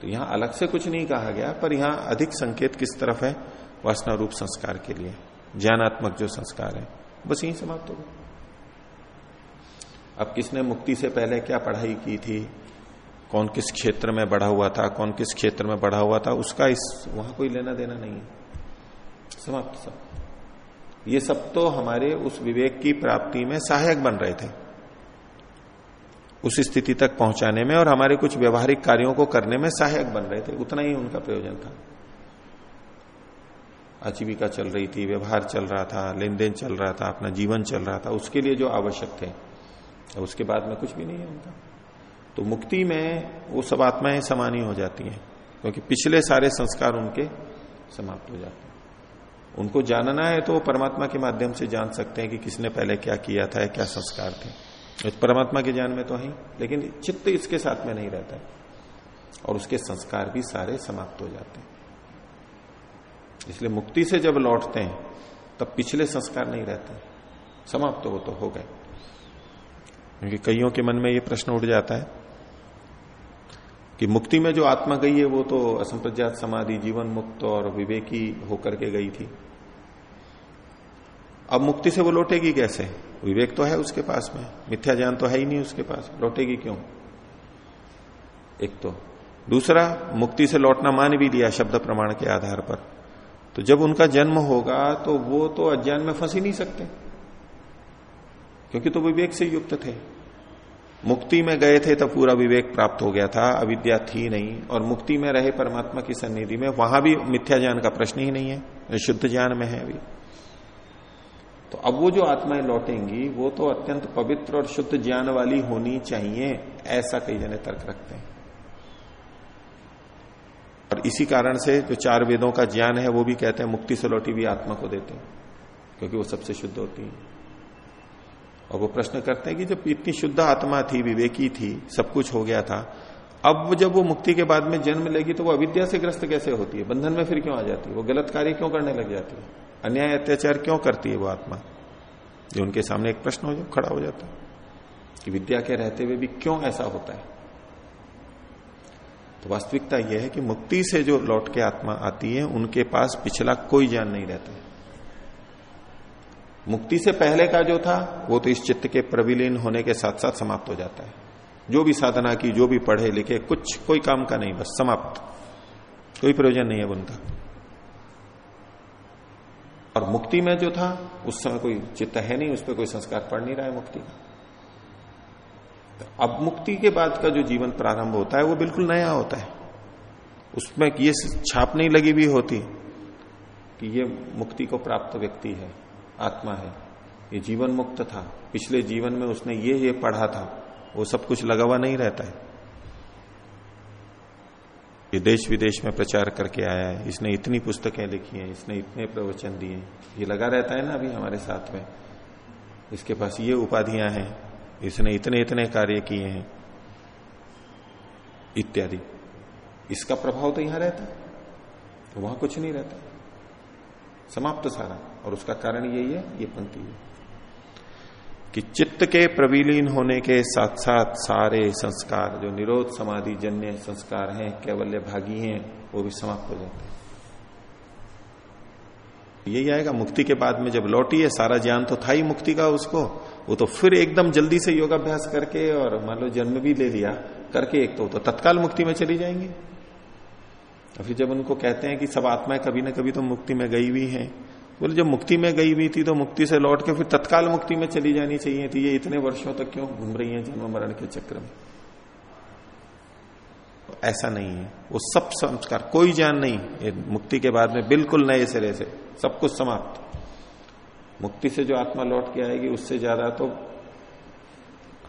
तो यहाँ अलग से कुछ नहीं कहा गया, पर यहाँ अधिक संकेत किस तरफ़ है? वासना रूप संस्कार के लिए। ज्ञानात्मक जो संस्कार है, बस यही समाप्त हो गया अब किसने मुक्ति से पहले क्या पढ़ाई की थी? कौन किस क्षेत्र में बढ़ा हुआ था? कौन किस क्षेत्र में बढ़ा हुआ था? उसका इस, वहाँ कोई लेना देना नहीं है। समाप्त सब। ये सब तो हमारे उस विवेक की प्राप्ति में सहायक बन रहे थे। उस स्थिति तक पहुँचाने में और हमारे कुछ व्यवहारिक कार्यों को करने में सहायक बन रहे थे। उतना ही उनका प्रयोजन था। आजीविका चल रही थी, व्यवहार चल रहा था लेन देन चल रहा था, अपना जीवन चल रहा था, उसके लिए जो आवश्यक थे। उसके बाद में कुछ भी नहीं है उनका। तो मुक्ति में वो सब आत्माएँ समानी हो जाती हैं, क्योंकि पिछले सारे संस्कार उनके समाप्त हो जाते हैं। उनको जानना है तो वो परमात्मा के माध्यम से जान सकते हैं कि किसने पहले क्या किया था क्या संस्कार थे। परमात्मा के ज्ञान में तो है, लेकिन चित्त इसके साथ में नहीं रहता और उसके संस्कार भी सारे समाप्त हो जाते हैं। इसलिए मुक्ति से जब लौटते हैं, तब पिछले संस्कार नहीं रहते समाप्त हो तो हो गए। क्योंकि कईयों के मन में ये प्रश्न उठ जाता है कि मुक्ति में जो आत्मा गई है, वो तो असंप्रज्ञात समाधि, जीवन मुक्त और विवेकी होकर के गई थी। अब मुक्ति से वो लौटेगी कैसे? विवेक तो है उसके पास में। मिथ्या ज्ञान तो है ही नहीं उसके पास। लौटेगी क्यों? एक तो। दूसरा, मुक्ति से लौटना मान भी लिया शब्द प्रमाण के आधार पर। तो जब उनका जन्म होगा तो वो तो अज्ञान में फंस ही नहीं सकते। क्योंकि तो विवेक से युक्त थे। मुक्ति में गए थे तो पूरा विवेक प्राप्त हो गया था, अविद्या थी नहीं। और मुक्ति में रहे परमात्मा की सन्निधि में, वहाँ भी मिथ्या ज्ञान का प्रश्न ही नहीं है। शुद्ध ज्ञान में है अभी। तो अब वो जो आत्माएँ लौटेंगी, वो तो अत्यंत पवित्र और शुद्ध ज्ञान वाली होनी चाहिए, ऐसा कई जने तर्क रखते हैं। और इसी कारण से जो चार वेदों का ज्ञान है, वो भी कहते हैं, मुक्ति से लौटी भी आत्मा को देते हैं, क्योंकि वो सबसे शुद्ध होती है। और वो प्रश्न करते हैं कि जब इतनी शुद्ध आत्मा थी, विवेकी थी, सब कुछ हो गया था, अब जब वो मुक्ति के बाद में जन्म लेगी तो वो अविद्या से ग्रस्त कैसे होती है? बंधन में फिर क्यों आ जाती है? वो गलत कार्य क्यों करने लग जाती है? अन्याय अत्याचार क्यों करती है वो आत्मा? जो उनके सामने एक प्रश्न हो जाए खड़ा हो जाता है कि विद्या के रहते हुए भी क्यों ऐसा होता है? तो वास्तविकता यह है कि मुक्ति से जो लौट के आत्मा आती है, उनके पास पिछला कोई ज्ञान नहीं रहता है। मुक्ति से पहले का जो था, वो तो इस चित्त के प्रविलीन होने के साथ साथ समाप्त हो जाता है। जो भी साधना की, जो भी पढ़े लिखे, कुछ कोई काम का नहीं, बस समाप्त। कोई प्रयोजन नहीं है उनका। और मुक्ति में जो था, उस समय कोई चित्त है नहीं, उस पर कोई संस्कार पड़ नहीं रहा है मुक्ति का। तो अब मुक्ति के बाद का जो जीवन प्रारंभ होता है, वो बिल्कुल नया होता है। उसमें ये छाप नहीं लगी हुई होती कि ये मुक्ति को प्राप्त व्यक्ति है, आत्मा है। ये जीवन मुक्त था। पिछले जीवन में उसने ये ये पढ़ा था। वो सब कुछ लगा हुआ नहीं रहता है। ये देश विदेश में प्रचार करके आया है। इसने इतनी पुस्तकें लिखी हैं, इसने इतने प्रवचन दिए ये लगा रहता है ना अभी हमारे साथ में? इसके पास ये उपाधियाँ हैं। इसने इतने इतने कार्य किए हैं। इत्यादि। इसका प्रभाव तो यहाँ रहता है। तो वहाँ कुछ नहीं रहता। समाप्त सारा। और उसका कारण यही है, ये पंक्ति है। कि चित्त के प्रविलीन होने के साथ साथ सारे संस्कार जो निरोध समाधि जन्य संस्कार हैं कैवल्य भागी हैं वो भी समाप्त हो जाते हैं। यही आएगा मुक्ति के बाद में जब लौटी है सारा ज्ञान तो था ही मुक्ति का उसको वो तो फिर एकदम जल्दी से योगाभ्यास करके और मान लो जन्म भी ले लिया करके एक तो, तो तत्काल मुक्ति में चली जाएँगी। और फिर जब उनको कहते हैं कि सब आत्माएँ कभी ना कभी तो मुक्ति में गई हुई हैं बोले, जब मुक्ति में गई हुई थी तो मुक्ति से लौट के फिर तत्काल मुक्ति में चली जानी चाहिए थी। ये इतने वर्षों तक क्यों घूम रही है जन्म मरण के चक्र में? तो ऐसा नहीं है। वो सब संस्कार, कोई ज्ञान नहीं। ये मुक्ति के बाद में बिल्कुल नए सिरे से, सब कुछ समाप्त। मुक्ति से जो आत्मा लौट के आएगी, उससे ज़्यादा तो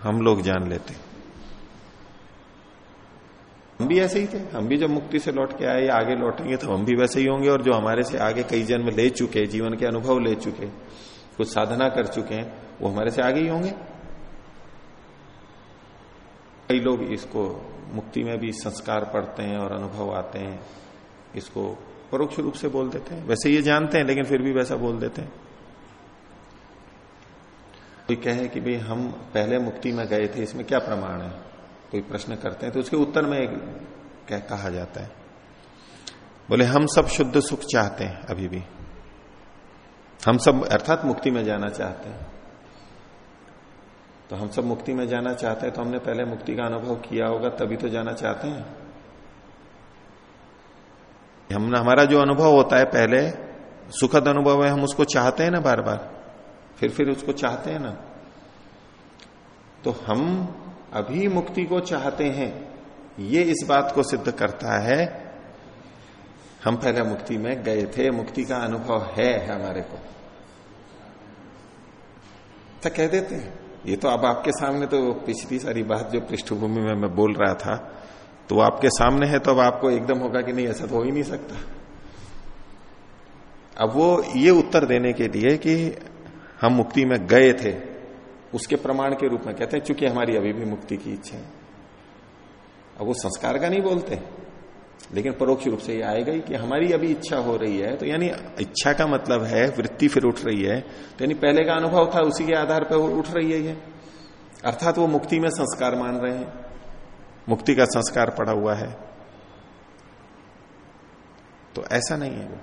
हम लोग जान लेते। हैं हम भी ऐसे ही थे। हम भी जब मुक्ति से लौट के आए या आगे लौटेंगे तो हम भी वैसे ही होंगे और जो हमारे से आगे कई जन्म ले चुके, जीवन के अनुभव ले चुके, कुछ साधना कर चुके हैं, वो हमारे से आगे ही होंगे। कई लोग इसको मुक्ति में भी संस्कार पढ़ते हैं और अनुभव आते हैं, इसको परोक्ष रूप से बोल देते हैं। वैसे ये जानते हैं, लेकिन फिर भी वैसा बोल देते हैं। कोई कहे कि भाई, हम पहले मुक्ति में गए थे, इसमें क्या प्रमाण है? कोई प्रश्न करते हैं तो उसके उत्तर में एक क्या कहा जाता है। बोले, हम सब शुद्ध सुख चाहते हैं अभी भी। हम सब, अर्थात मुक्ति में जाना चाहते हैं। तो हम सब मुक्ति में जाना चाहते हैं तो हमने पहले मुक्ति का अनुभव किया होगा, तभी तो जाना चाहते हैं। हम हमारा जो अनुभव होता है पहले, सुखद अनुभव है, हम उसको चाहते हैं ना बार बार फिर फिर उसको चाहते हैं ना। तो हम अभी मुक्ति को चाहते हैं, ये इस बात को सिद्ध करता है, हम पहले मुक्ति में गए थे, मुक्ति का अनुभव है हमारे को। तो कह देते हैं, ये तो अब आपके सामने तो पिछली सारी बात जो पृष्ठभूमि में मैं बोल रहा था तो आपके सामने है तो अब आपको एकदम होगा कि नहीं, ऐसा तो हो ही नहीं सकता। अब वो ये उत्तर देने के लिए कि हम मुक्ति में गए थे उसके प्रमाण के रूप में कहते हैं, चूँकि हमारी अभी भी मुक्ति की इच्छा है। अब वो संस्कार का नहीं बोलते। लेकिन परोक्ष रूप से ये आएगा ही कि हमारी अभी इच्छा हो रही है तो यानी इच्छा का मतलब है, वृत्ति फिर उठ रही है तो यानी पहले का अनुभव था, उसी के आधार पर उठ रही है ये। अर्थात वो मुक्ति में संस्कार मान रहे हैं। मुक्ति का संस्कार पड़ा हुआ है। तो ऐसा नहीं है वो।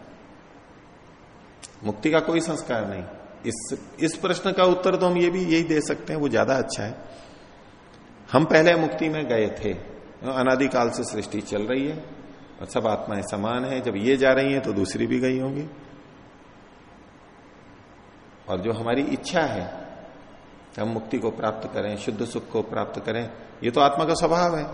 मुक्ति का कोई संस्कार नहीं। इस इस प्रश्न का उत्तर तो हम ये भी यही दे सकते हैं, वो ज़्यादा अच्छा है। हम पहले मुक्ति में गए थे। अनादिकाल से सृष्टि चल रही है और सब आत्माएँ समान है। जब ये जा रही हैं तो दूसरी भी गई होंगी। और जो हमारी इच्छा है, हम मुक्ति को प्राप्त करें, शुद्ध सुख को प्राप्त करें, ये तो आत्मा का स्वभाव है।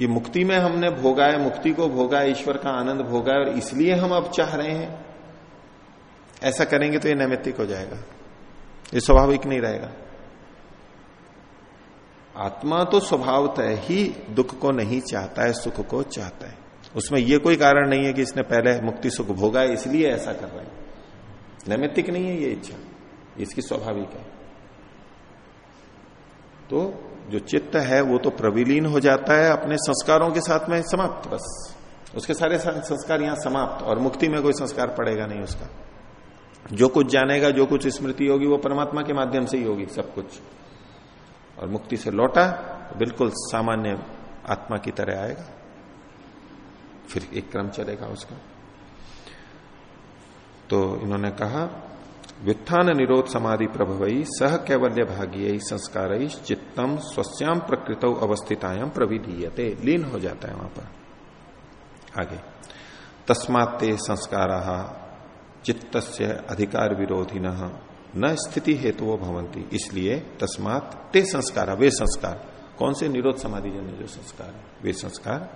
ये मुक्ति में हमने भोगा है मुक्ति को भोगा है ईश्वर का आनंद भोगा है और इसलिए हम अब चाह रहे हैं। ऐसा करेंगे तो ये नैमित्तिक हो जाएगा। ये स्वाभाविक नहीं रहेगा। आत्मा तो स्वभावतः ही दुख को नहीं चाहता है, सुख को चाहता है। उसमें यह कोई कारण नहीं है कि इसने पहले मुक्ति सुख भोगा है इसलिए ऐसा कर रहा है। नैमित्तिक नहीं है ये इच्छा। इसकी स्वाभाविक है। तो जो चित्त है, वो तो प्रविलीन हो जाता है अपने संस्कारों के साथ में समाप्त बस। उसके सारे संस्कार यहाँ समाप्त, और मुक्ति में कोई संस्कार पड़ेगा नहीं उसका। जो कुछ जानेगा, जो कुछ स्मृति होगी, वो परमात्मा के माध्यम से ही होगी सब कुछ। और मुक्ति से लौटा तो बिल्कुल सामान्य आत्मा की तरह आएगा। फिर एक क्रम चलेगा उसका। तो इन्होंने कहा व्युत्थान निरोध समाधि प्रभवई सह कैवल्य भाग्य संस्कार चित्तम स्वस्याम प्रकृत अवस्थितायाम प्रविधीयते। लीन हो जाता है वहाँ पर। आगे। तस्मात्ते संस्कार चित्त से अधिकार विरोधी न न स्थिति हेतु वो भवंती इसलिए तस्मात ते संस्कार, वे संस्कार। कौन से निरोध समाधि जन्य जो संस्कार वे संस्कार।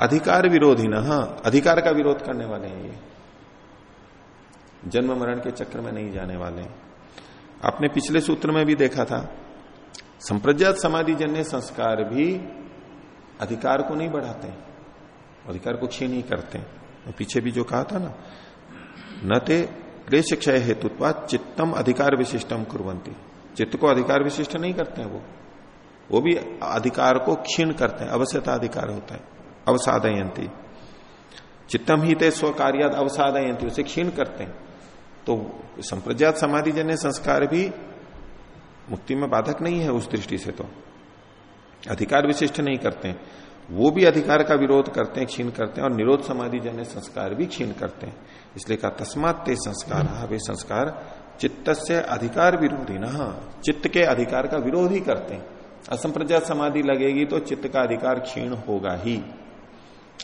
अधिकार विरोधी न अधिकार का विरोध करने वाले हैं ये। जन्म मरण के चक्र में नहीं जाने वाले। आपने पिछले सूत्र में भी देखा था, संप्रज्ञात समाधि जन्य संस्कार भी अधिकार को नहीं बढ़ाते, अधिकार को क्षीण ही करते। पीछे भी जो कहा था ना, न ते क्लेश क्षय हेतुत्वा चित्तम अधिकार विशिष्टम कुरंती चित्त को अधिकार विशिष्ट नहीं करते हैं वो। वो भी अधिकार को क्षीण करते हैं, अवश्यता अधिकार होता है अवसादयंती चित्तम ही ते स्व कार्यात अवसादयंती उसे क्षीण करते हैं। तो संप्रज्ञात समाधि जन्य संस्कार भी मुक्ति में बाधक नहीं है उस दृष्टि से तो। अधिकार विशिष्ट नहीं करते वो भी अधिकार का विरोध करते हैं क्षीण करते हैं और निरोध समाधि जन्य संस्कार भी क्षीण करते हैं। इसलिए कहा, तस्मात ते संस्कार, वे संस्कार चित्त से अधिकार विरोधी ना चित्त के अधिकार का विरोध ही करते हैं। असंप्रज्ञात समाधि लगेगी तो चित्त का अधिकार क्षीण होगा ही।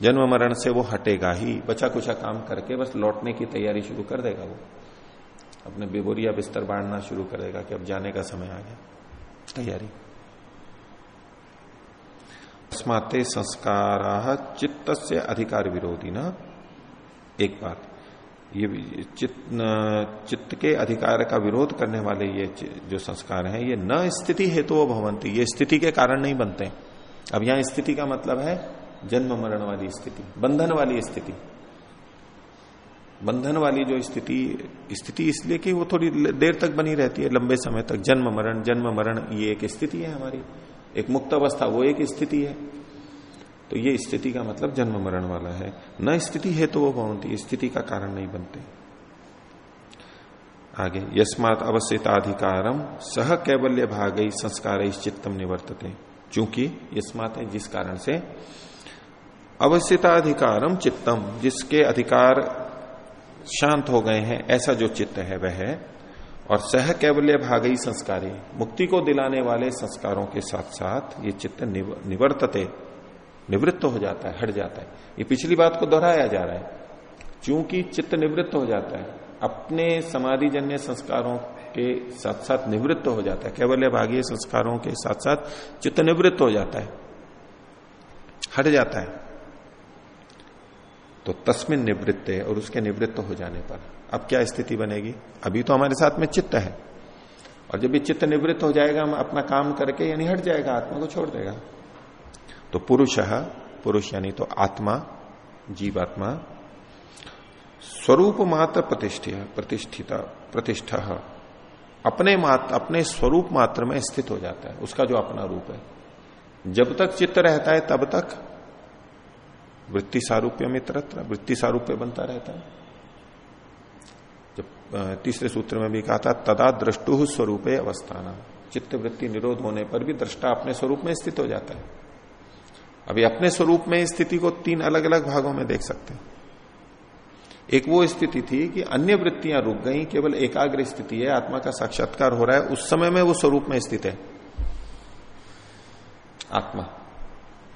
जन्म मरण से वो हटेगा ही। बचा कुचा काम करके बस लौटने की तैयारी शुरू कर देगा वो। अपने बेबोरिया बिस्तर बांटना शुरू करेगा कि अब जाने का समय आ गया। तैयारी। अस्माते संस्कार चित्त से अधिकार विरोधी ना एक बात, ये चित्त चित्त के अधिकार का विरोध करने वाले ये जो संस्कार हैं, ये न स्थिति हेतु तो भवंती, ये स्थिति के कारण नहीं बनते। अब यहाँ स्थिति का मतलब है जन्म मरण वाली स्थिति, बंधन वाली स्थिति। बंधन वाली जो स्थिति स्थिति इसलिए कि वो थोड़ी देर तक बनी रहती है, लंबे समय तक, जन्म मरण जन्म मरण, ये एक स्थिति है हमारी। एक मुक्त अवस्था, वो एक स्थिति है। तो ये स्थिति का मतलब जन्म मरण वाला है। न स्थिति है तो वो भवंती, स्थिति का कारण नहीं बनते। आगे, यस्मात अवस्थिताधिकारम सह कैबल्य भाग संस्कार चित्तम निवर्तते। चूँकि यस्मात है जिस कारण से अवस्थिताधिकारम चित्तम जिसके अधिकार शांत हो गए हैं, ऐसा जो चित्त है वह और सह कैवल्य भागई संस्कारी, मुक्ति को दिलाने वाले संस्कारों के साथ साथ ये चित्त निवर्तते, निवृत्त हो जाता है, हट जाता है। ये पिछली बात को दोहराया जा रहा है। क्योंकि चित्त निवृत्त हो जाता है, अपने समाधि जन्य संस्कारों के साथ साथ निवृत्त हो जाता है, कैवल्य भागीय संस्कारों के साथ साथ चित्त निवृत्त हो जाता है, हट जाता है। तो तस्मिन निवृत्त और उसके निवृत्त हो जाने पर अब क्या स्थिति बनेगी? अभी तो हमारे साथ में चित्त है। और जब ये चित्त निवृत्त हो जाएगा, हम अपना काम करके यानी हट जाएगा, आत्मा को छोड़ देगा। तो पुरुष पुरुष यानी तो आत्मा, जीवात्मा। स्वरूप मात्र प्रतिष्ठित प्रतिष्ठिता, प्रतिष्ठा। अपने मात्र अपने स्वरूप मात्र में स्थित हो जाता है, उसका जो अपना रूप है। जब तक चित्त रहता है, तब तक वृत्ति सारूप्य मित्र वृत्ति सारूप्य बनता रहता है। जब तीसरे सूत्र में भी कहा था, तदा दृष्टु स्वरूप अवस्थाना चित्त वृत्ति निरोध होने पर भी दृष्टा अपने स्वरूप में स्थित हो जाता है। अभी अपने स्वरूप में स्थिति को तीन अलग अलग भागों में देख सकते हैं। एक वो स्थिति थी कि अन्य वृत्तियाँ रुक गई, केवल एकाग्र स्थिति है, आत्मा का साक्षात्कार हो रहा है, उस समय में वो स्वरूप में स्थित है। आत्मा।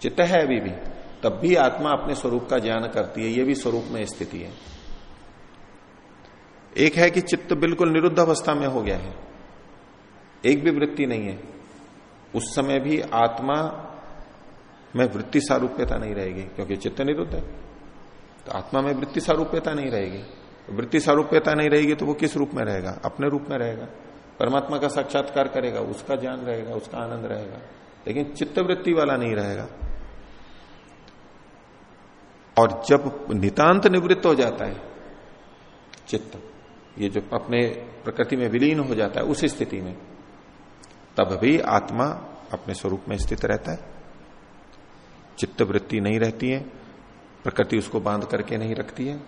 चित्त है अभी भी, तब भी आत्मा अपने स्वरूप का ज्ञान करती है, ये भी स्वरूप में स्थिति है। एक है कि चित्त बिल्कुल निरुद्ध अवस्था में हो गया है। एक भी वृत्ति नहीं है। उस समय भी आत्मा में वृत्ति सारूप्यता नहीं रहेगी, क्योंकि चित्त निरुद्ध है। तो आत्मा में वृत्ति सारूप्यता नहीं रहेगी। वृत्ति सारूप्यता नहीं रहेगी तो वो किस रूप में रहेगा? अपने रूप में रहेगा। परमात्मा का साक्षात्कार करेगा, उसका ज्ञान रहेगा, उसका आनंद रहेगा। लेकिन चित्त वृत्ति वाला नहीं रहेगा। और जब नितांत निवृत्त हो जाता है, चित्त ये जो अपने प्रकृति में विलीन हो जाता है, उस स्थिति में, तब भी आत्मा अपने स्वरूप में स्थित रहता है। चित्त वृत्ति नहीं रहती है, प्रकृति उसको बाँध करके नहीं रखती है।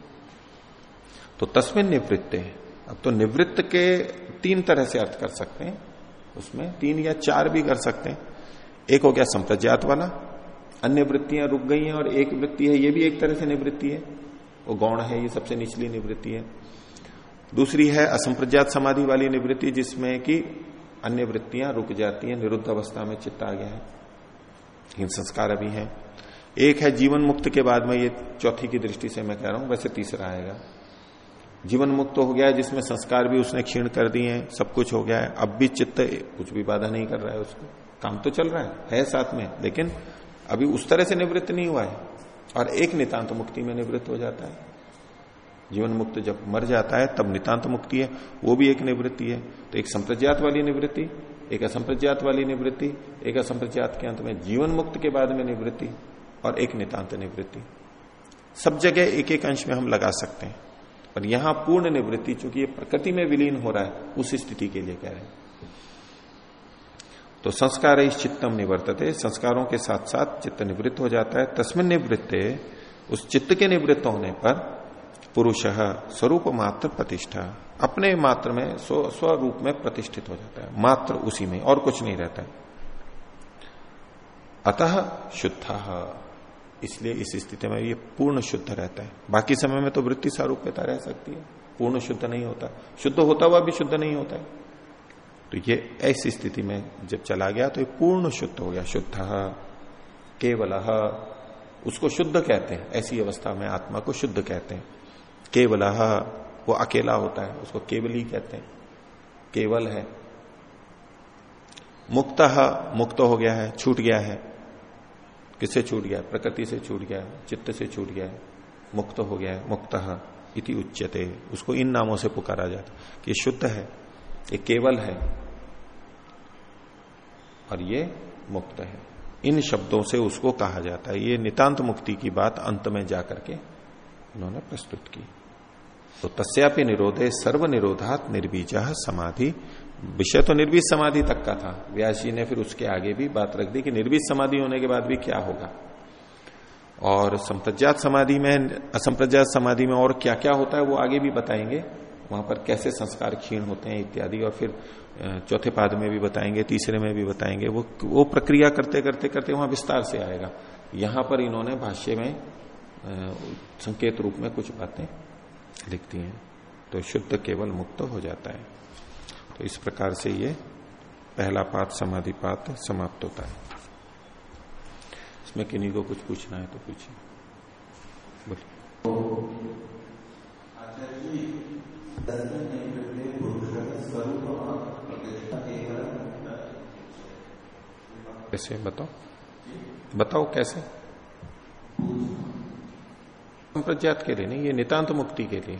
तो तस्मिन निवृत्त है। अब तो निवृत्त के तीन तरह से अर्थ कर सकते हैं। उसमें तीन या चार भी कर सकते हैं। एक हो गया संप्रज्ञात वाला, अन्य वृत्तियाँ रुक गई हैं और एक वृत्ति है, ये भी एक तरह से निवृत्ति है। वो गौण है, ये सबसे निचली निवृत्ति है। दूसरी है असंप्रज्ञात समाधि वाली निवृत्ति, जिसमें कि अन्य वृत्तियाँ रुक जाती हैं, निरुद्ध अवस्था में चित्त आ गया है। लेकिन संस्कार अभी है। एक है जीवन मुक्त के बाद में, ये चौथी की दृष्टि से मैं कह रहा हूँ, वैसे तीसरा आएगा। जीवन मुक्त हो गया है, जिसमें संस्कार भी उसने क्षीण कर दिए हैं, सब कुछ हो गया है। अब भी चित्त कुछ भी बाधा नहीं कर रहा है उसको। काम तो चल रहा है है साथ में, लेकिन अभी उस तरह से निवृत्त नहीं हुआ है। और एक नितांत मुक्ति में निवृत्त हो जाता है। जीवन मुक्त जब मर जाता है, तब नितांत मुक्ति है। वो भी एक निवृत्ति है। तो एक संप्रज्ञात वाली निवृत्ति, एक असंप्रज्ञात वाली निवृत्ति, एक असंप्रज्ञात के अंत में जीवन मुक्त के बाद में निवृत्ति और एक नितांत निवृत्ति। सब जगह एक एक अंश में हम लगा सकते हैं। पर यहाँ पूर्ण निवृत्ति, चूँकि ये प्रकृति में विलीन हो रहा है, उस स्थिति के लिए कह रहे हैं। तो संस्कार इस चित्तम निवर्तते, संस्कारों के साथ साथ चित्त निवृत्त हो जाता है। तस्मिन निवृत्ते, उस चित्त के निवृत्त होने पर पुरुष स्वरूप मात्र प्रतिष्ठा। अपने मात्र में स्वरूप में प्रतिष्ठित हो जाता है। मात्र उसी में, और कुछ नहीं रहता। है अतः शुद्ध। इसलिए इस स्थिति में ये पूर्ण शुद्ध रहता है। बाकी समय में तो वृत्ति सारूप्यता रह सकती है। पूर्ण शुद्ध नहीं होता। शुद्ध होता हुआ भी शुद्ध नहीं होता है। तो ये ऐसी स्थिति में जब चला गया तो ये पूर्ण शुद्ध हो गया। शुद्ध, केवल, उसको शुद्ध कहते हैं। ऐसी अवस्था में आत्मा को शुद्ध कहते हैं। केवल वो अकेला होता है, उसको केवल ही कहते हैं। केवल है। मुक्त मुक्त हो गया है, छूट गया है। किससे छूट गया? प्रकृति से छूट गया चित्त से छूट गया है। मुक्त हो गया है, मुक्त इति उच्चते उसको इन नामों से पुकारा जाता कि शुद्ध है, ये केवल है। और ये मुक्त है। इन शब्दों से उसको कहा जाता है। ये नितांत मुक्ति की बात अंत में जाकर के उन्होंने प्रस्तुत की। तो तस्यापि निरोधे सर्व निरोधात निर्बीज समाधि। विषय तो निर्बीज समाधि तक का था। व्यास जी ने फिर उसके आगे भी बात रख दी कि निर्बीज समाधि होने के बाद भी क्या होगा? और संप्रज्ञात समाधि में, असंप्रज्ञात समाधि में और क्या क्या होता है वो आगे भी बताएँगे। वहाँ पर कैसे संस्कार क्षीण होते हैं इत्यादि और फिर चौथे पाद में भी बताएँगे, तीसरे में भी बताएँगे। वो वो प्रक्रिया करते करते करते वहाँ विस्तार से आएगा। यहाँ पर इन्होंने भाष्य में संकेत रूप में कुछ बातें लिखती हैं तो शुद्ध केवल मुक्त हो जाता है। तो इस प्रकार से ये पहला पात समाधि पात समाप्त होता है। इसमें किन्हीं को कुछ पूछना है तो पूछिए। बोलिए। कैसे? बताओ। बताओ कैसे? संप्रज्ञात के लिए नहीं, ये नितांत मुक्ति के लिए।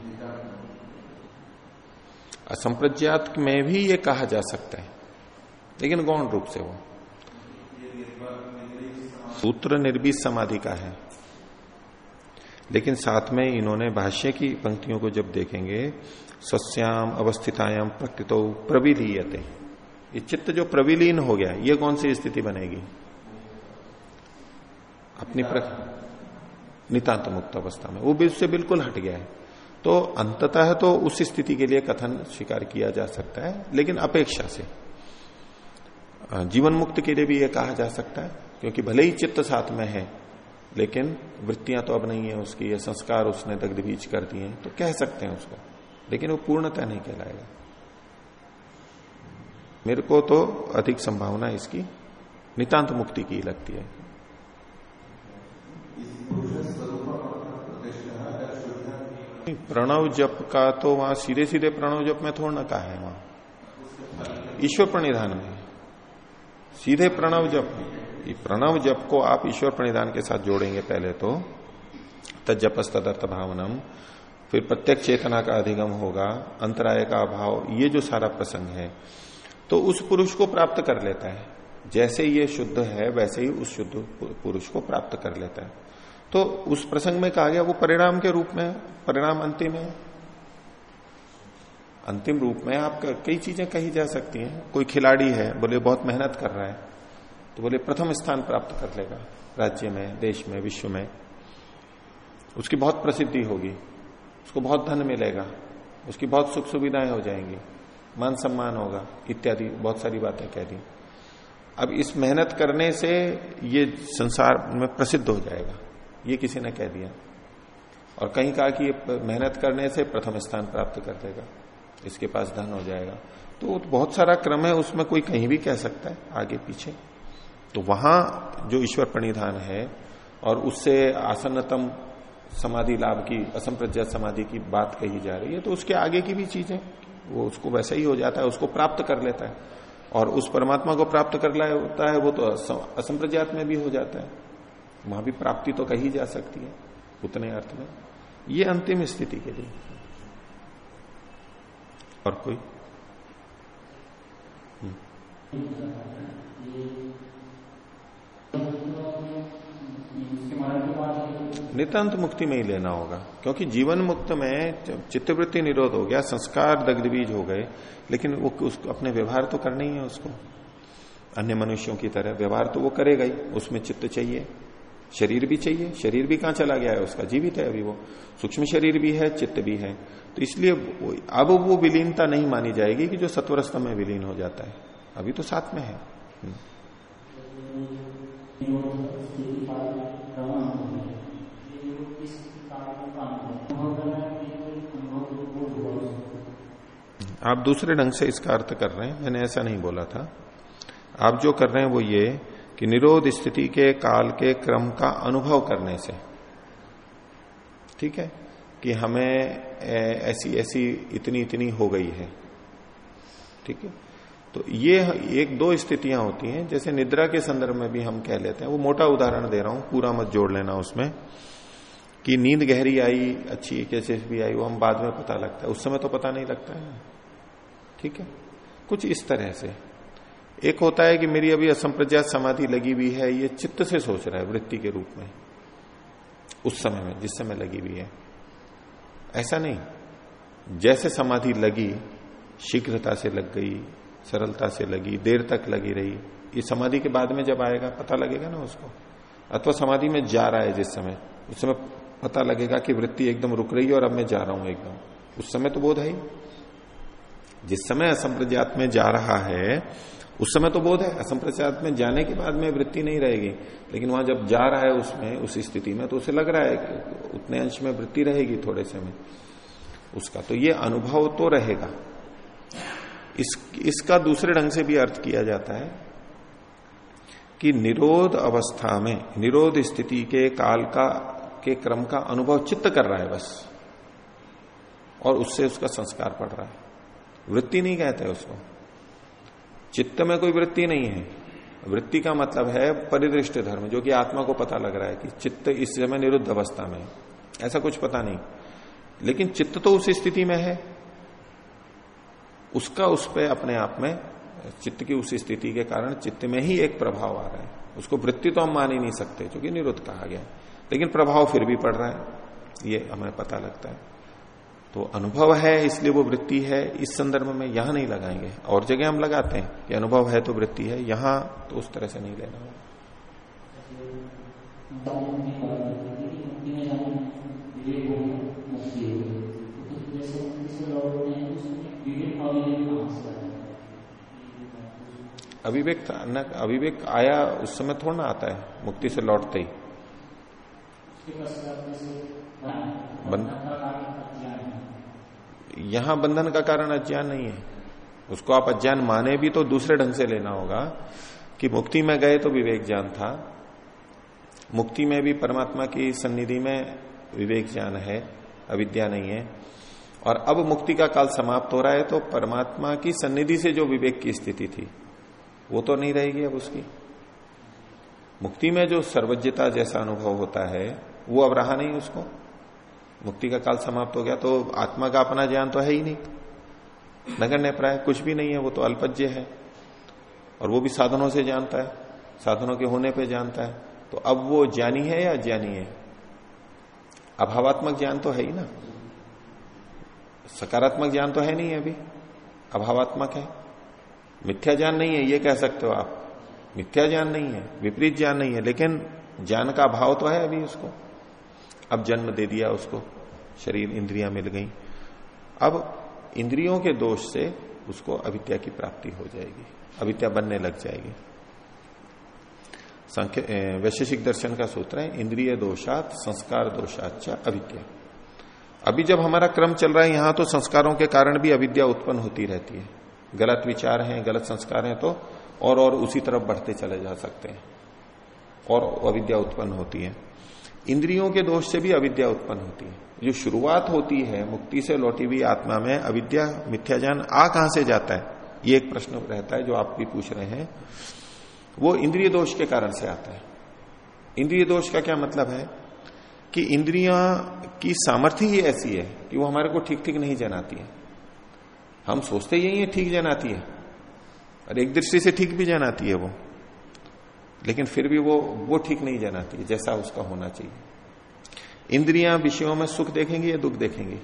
असंप्रज्ञात में भी ये कहा जा सकता है, लेकिन गौण रूप से वो। सूत्र निर्बीज समाधि का है। लेकिन साथ में इन्होंने भाष्य की पंक्तियों को जब देखेंगे, सस्याम अवस्थितायाम प्रकृतो प्रविलीयते ये चित्त जो प्रविलीन हो गया, ये कौन सी स्थिति बनेगी? अपनी प्रकृति। नितांत मुक्त अवस्था में। वो भी उससे बिल्कुल हट गया है। तो अंततः तो उस स्थिति के लिए कथन स्वीकार किया जा सकता है, लेकिन अपेक्षा से। जीवन मुक्त के लिए भी यह कहा जा सकता है, क्योंकि भले ही चित्त साथ में है, लेकिन वृत्तियाँ तो अब नहीं है उसकी, ये संस्कार उसने दग्ध बीज कर दिए तो कह सकते हैं उसको। लेकिन वो पूर्णतः नहीं कहलाएगा। मेरे को तो अधिक संभावना इसकी नितांत मुक्ति की लगती है। प्रणव जप का तो वहाँ सीधे सीधे प्रणव जप में थोड़ा ना कहा है वहाँ। ईश्वर प्रणिधान में। सीधे प्रणव जप। ये प्रणव जप को आप ईश्वर प्रणिधान के साथ जोड़ेंगे पहले तो। तजपस तदर्थ भावनम। फिर प्रत्यक्ष चेतना का अधिगम होगा, अंतराय का अभाव, ये जो सारा प्रसंग है। तो उस पुरुष को प्राप्त कर लेता है। जैसे ये शुद्ध है, वैसे ही उस शुद्ध पुरुष को प्राप्त कर लेता है। तो उस प्रसंग में कहा गया, वो परिणाम के रूप में परिणाम अंतिम है। अंतिम रूप में आप कई चीज़ें कही जा सकती हैं। कोई खिलाड़ी है, बोले, बहुत मेहनत कर रहा है। तो बोले, प्रथम स्थान प्राप्त कर लेगा, राज्य में, देश में, विश्व में। उसकी बहुत प्रसिद्धि होगी, उसको बहुत धन मिलेगा, उसकी बहुत सुख सुविधाएँ हो जाएँगी, मान सम्मान होगा, इत्यादि, बहुत सारी बातें कह दी। अब इस मेहनत करने से ये संसार में प्रसिद्ध हो जाएगा। ये किसी ने कह दिया। और कहीं कहा कि ये मेहनत करने से प्रथम स्थान प्राप्त कर देगा, इसके पास धन हो जाएगा। तो बहुत सारा क्रम है, उसमें कोई कहीं भी कह सकता है, आगे पीछे। तो वहाँ जो ईश्वर प्रणिधान है, और उससे आसन्नतम समाधि लाभ की असंप्रज्ञात समाधि की बात कही जा रही है तो उसके आगे की भी चीज़ें, वो उसको वैसा ही हो जाता है, उसको प्राप्त कर लेता है। और उस परमात्मा को प्राप्त कर होता है, वो तो असंप्रज्ञात में भी हो जाता है। वहाँ भी प्राप्ति तो कही जा सकती है, उतने अर्थ में। ये अंतिम स्थिति के लिए। और कोई? नितांत मुक्ति में ही लेना होगा, क्योंकि जीवन मुक्त में चित्तवृत्ति निरोध हो गया, संस्कार दग्धबीज हो गए, लेकिन वो उसको अपने व्यवहार तो करना ही है उसको। अन्य मनुष्यों की तरह व्यवहार तो वो करेगा ही, उसमें चित्त चाहिए। शरीर भी चाहिए। शरीर भी कहाँ चला गया है? उसका जीवित है अभी वो। सूक्ष्म शरीर भी है, चित्त भी है। तो इसलिए अब वो विलीनता नहीं मानी जाएगी कि जो सत्वरस्त में विलीन हो जाता है। अभी तो साथ में है। हम्म। आप दूसरे ढंग से इसका अर्थ कर रहे हैं। मैंने ऐसा नहीं बोला था। आप जो कर रहे हैं वो ये कि निरोध स्थिति के काल के क्रम का अनुभव करने से। ठीक है? कि हमें ऐसी ऐसी इतनी इतनी हो गई है। ठीक है? तो ये एक, दो स्थितियाँ होती हैं। जैसे निद्रा के संदर्भ में भी हम कह लेते हैं। वो मोटा उदाहरण दे रहा हूँ, पूरा मत जोड़ लेना उसमें। कि नींद गहरी आई, अच्छी कैसे भी आई, वो हम बाद में पता लगता है। उस समय तो पता नहीं लगता है। ठीक है? कुछ इस तरह से। एक होता है कि मेरी अभी असंप्रज्ञात समाधि लगी हुई है, ये चित्त से सोच रहा है, वृत्ति के रूप में। उस समय में, जिस समय लगी हुई है। ऐसा नहीं। जैसे समाधि लगी, शीघ्रता से लग गई, सरलता से लगी, देर तक लगी रही, ये समाधि के बाद में जब आएगा, पता लगेगा ना उसको। अथवा समाधि में जा रहा है जिस समय, उस समय पता लगेगा कि वृत्ति एकदम रुक रही है और अब मैं जा रहा हूँ एकदम। उस समय तो बोध है जिस समय असंप्रज्ञात में जा रहा है उस समय तो बोध है, असंप्रचार में जाने के बाद में वृत्ति नहीं रहेगी। लेकिन वहाँ जब जा रहा है उसमें, उस स्थिति में तो उसे लग रहा है कि उतने अंश में वृत्ति रहेगी थोड़े समय उसका तो ये अनुभव तो रहेगा। इस, इसका दूसरे ढंग से भी अर्थ किया जाता है कि निरोध अवस्था में, निरोध स्थिति के काल का, के क्रम का अनुभव चित्त कर रहा है बस। और उससे उसका संस्कार पड़ रहा है। वृत्ति नहीं कहते उसको। चित्त में कोई वृत्ति नहीं है। वृत्ति का मतलब है परिदृष्ट धर्म, जो कि आत्मा को पता लग रहा है कि चित्त इस समय निरुद्ध अवस्था में ऐसा कुछ पता नहीं। लेकिन चित्त तो उस स्थिति में है। उसका उस पर अपने आप में चित्त की उस स्थिति के कारण चित्त में ही एक प्रभाव आ रहा है। उसको वृत्ति तो हम मान ही नहीं सकते क्योंकि निरुद्ध कहा गया लेकिन प्रभाव फिर भी पड़ रहा है। ये हमें पता लगता है। तो अनुभव है, इसलिए वो वृत्ति है। इस संदर्भ में यहाँ नहीं लगाएँगे। और जगह हम लगाते हैं कि अनुभव है तो वृत्ति है, यहाँ तो उस तरह से नहीं लेना होगा। अविवेक अविवेक आया उस समय थोड़ा ना आता है, मुक्ति से लौटते ही। यहाँ बंधन का कारण अज्ञान नहीं है। उसको आप अज्ञान माने भी तो दूसरे ढंग से लेना होगा कि मुक्ति में गए तो विवेक ज्ञान था। मुक्ति में भी परमात्मा की सन्निधि में विवेक ज्ञान है, अविद्या नहीं है। और अब मुक्ति का काल समाप्त हो रहा है तो परमात्मा की सन्निधि से जो विवेक की स्थिति थी, वो तो नहीं रहेगी अब उसकी। मुक्ति में जो सर्वज्ञता जैसा अनुभव होता है, वो अब रहा नहीं उसको। मुक्ति का काल समाप्त हो गया तो आत्मा का अपना ज्ञान तो है ही नहीं। नगण्य प्राय कुछ भी नहीं है, वो तो अल्पज्य है। और वो भी साधनों से जानता है, साधनों के होने पे जानता है। तो अब वो ज्ञानी है या अज्ञानी है? अभावात्मक ज्ञान तो है ही ना। सकारात्मक ज्ञान तो है नहीं अभी। अभावात्मक है। मिथ्या ज्ञान नहीं है, ये कह सकते हो आप। मिथ्या ज्ञान नहीं है, विपरीत ज्ञान नहीं है, लेकिन ज्ञान का अभाव तो है अभी उसको। अब जन्म दे दिया उसको, शरीर इंद्रियाँ मिल गई। अब इंद्रियों के दोष से उसको अविद्या की प्राप्ति हो जाएगी, अविद्या बनने लग जाएगी। वैशेषिक दर्शन का सूत्र है, इंद्रिय दोषात, संस्कार दोषाच अविद्या। अभी जब हमारा क्रम चल रहा है, यहाँ तो संस्कारों के कारण भी अविद्या उत्पन्न होती रहती है। गलत विचार हैं, गलत संस्कार हैं तो और और उसी तरफ़ बढ़ते चले जा सकते हैं, और अविद्या उत्पन्न होती है। इंद्रियों के दोष से भी अविद्या उत्पन्न होती है। जो शुरुआत होती है, मुक्ति से लौटी हुई आत्मा में अविद्या मिथ्याजान आ कहाँ से जाता है? ये एक प्रश्न रहता है जो आप भी पूछ रहे हैं। वो इंद्रिय दोष के कारण से आता है। इंद्रिय दोष का क्या मतलब है? कि इंद्रिया की सामर्थ्य ही ऐसी है कि वो हमारे को ठीक ठीक नहीं जनाती है। हम सोचते यही है, ठीक जनाती है। और एक दृष्टि से ठीक भी जनाती है वो। लेकिन फिर भी वो वो ठीक नहीं जनाती जैसा उसका होना चाहिए। इंद्रियाँ विषयों में सुख देखेंगे या दुख देखेंगे?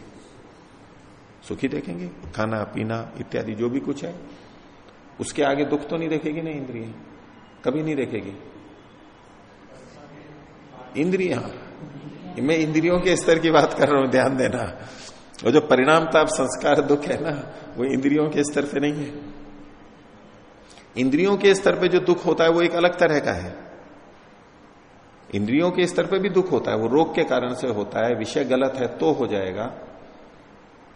सुखी देखेंगे? खाना, पीना, इत्यादि, जो भी कुछ है। उसके आगे दुख तो नहीं देखेगी ना इंद्रिया? कभी नहीं देखेगी? इंद्रिया। मैं इंद्रियों के स्तर की बात कर रहा हूँ, ध्यान देना। वो जो परिणाम, ताप, संस्कार, दुख है ना, वो इंद्रियों के स्तर पे नहीं है। इंद्रियों के स्तर पे जो दुख होता है वो एक अलग तरह का है। इंद्रियों के स्तर पे भी दुख होता है, वो रोग के कारण से होता है, विषय गलत है तो हो जाएगा।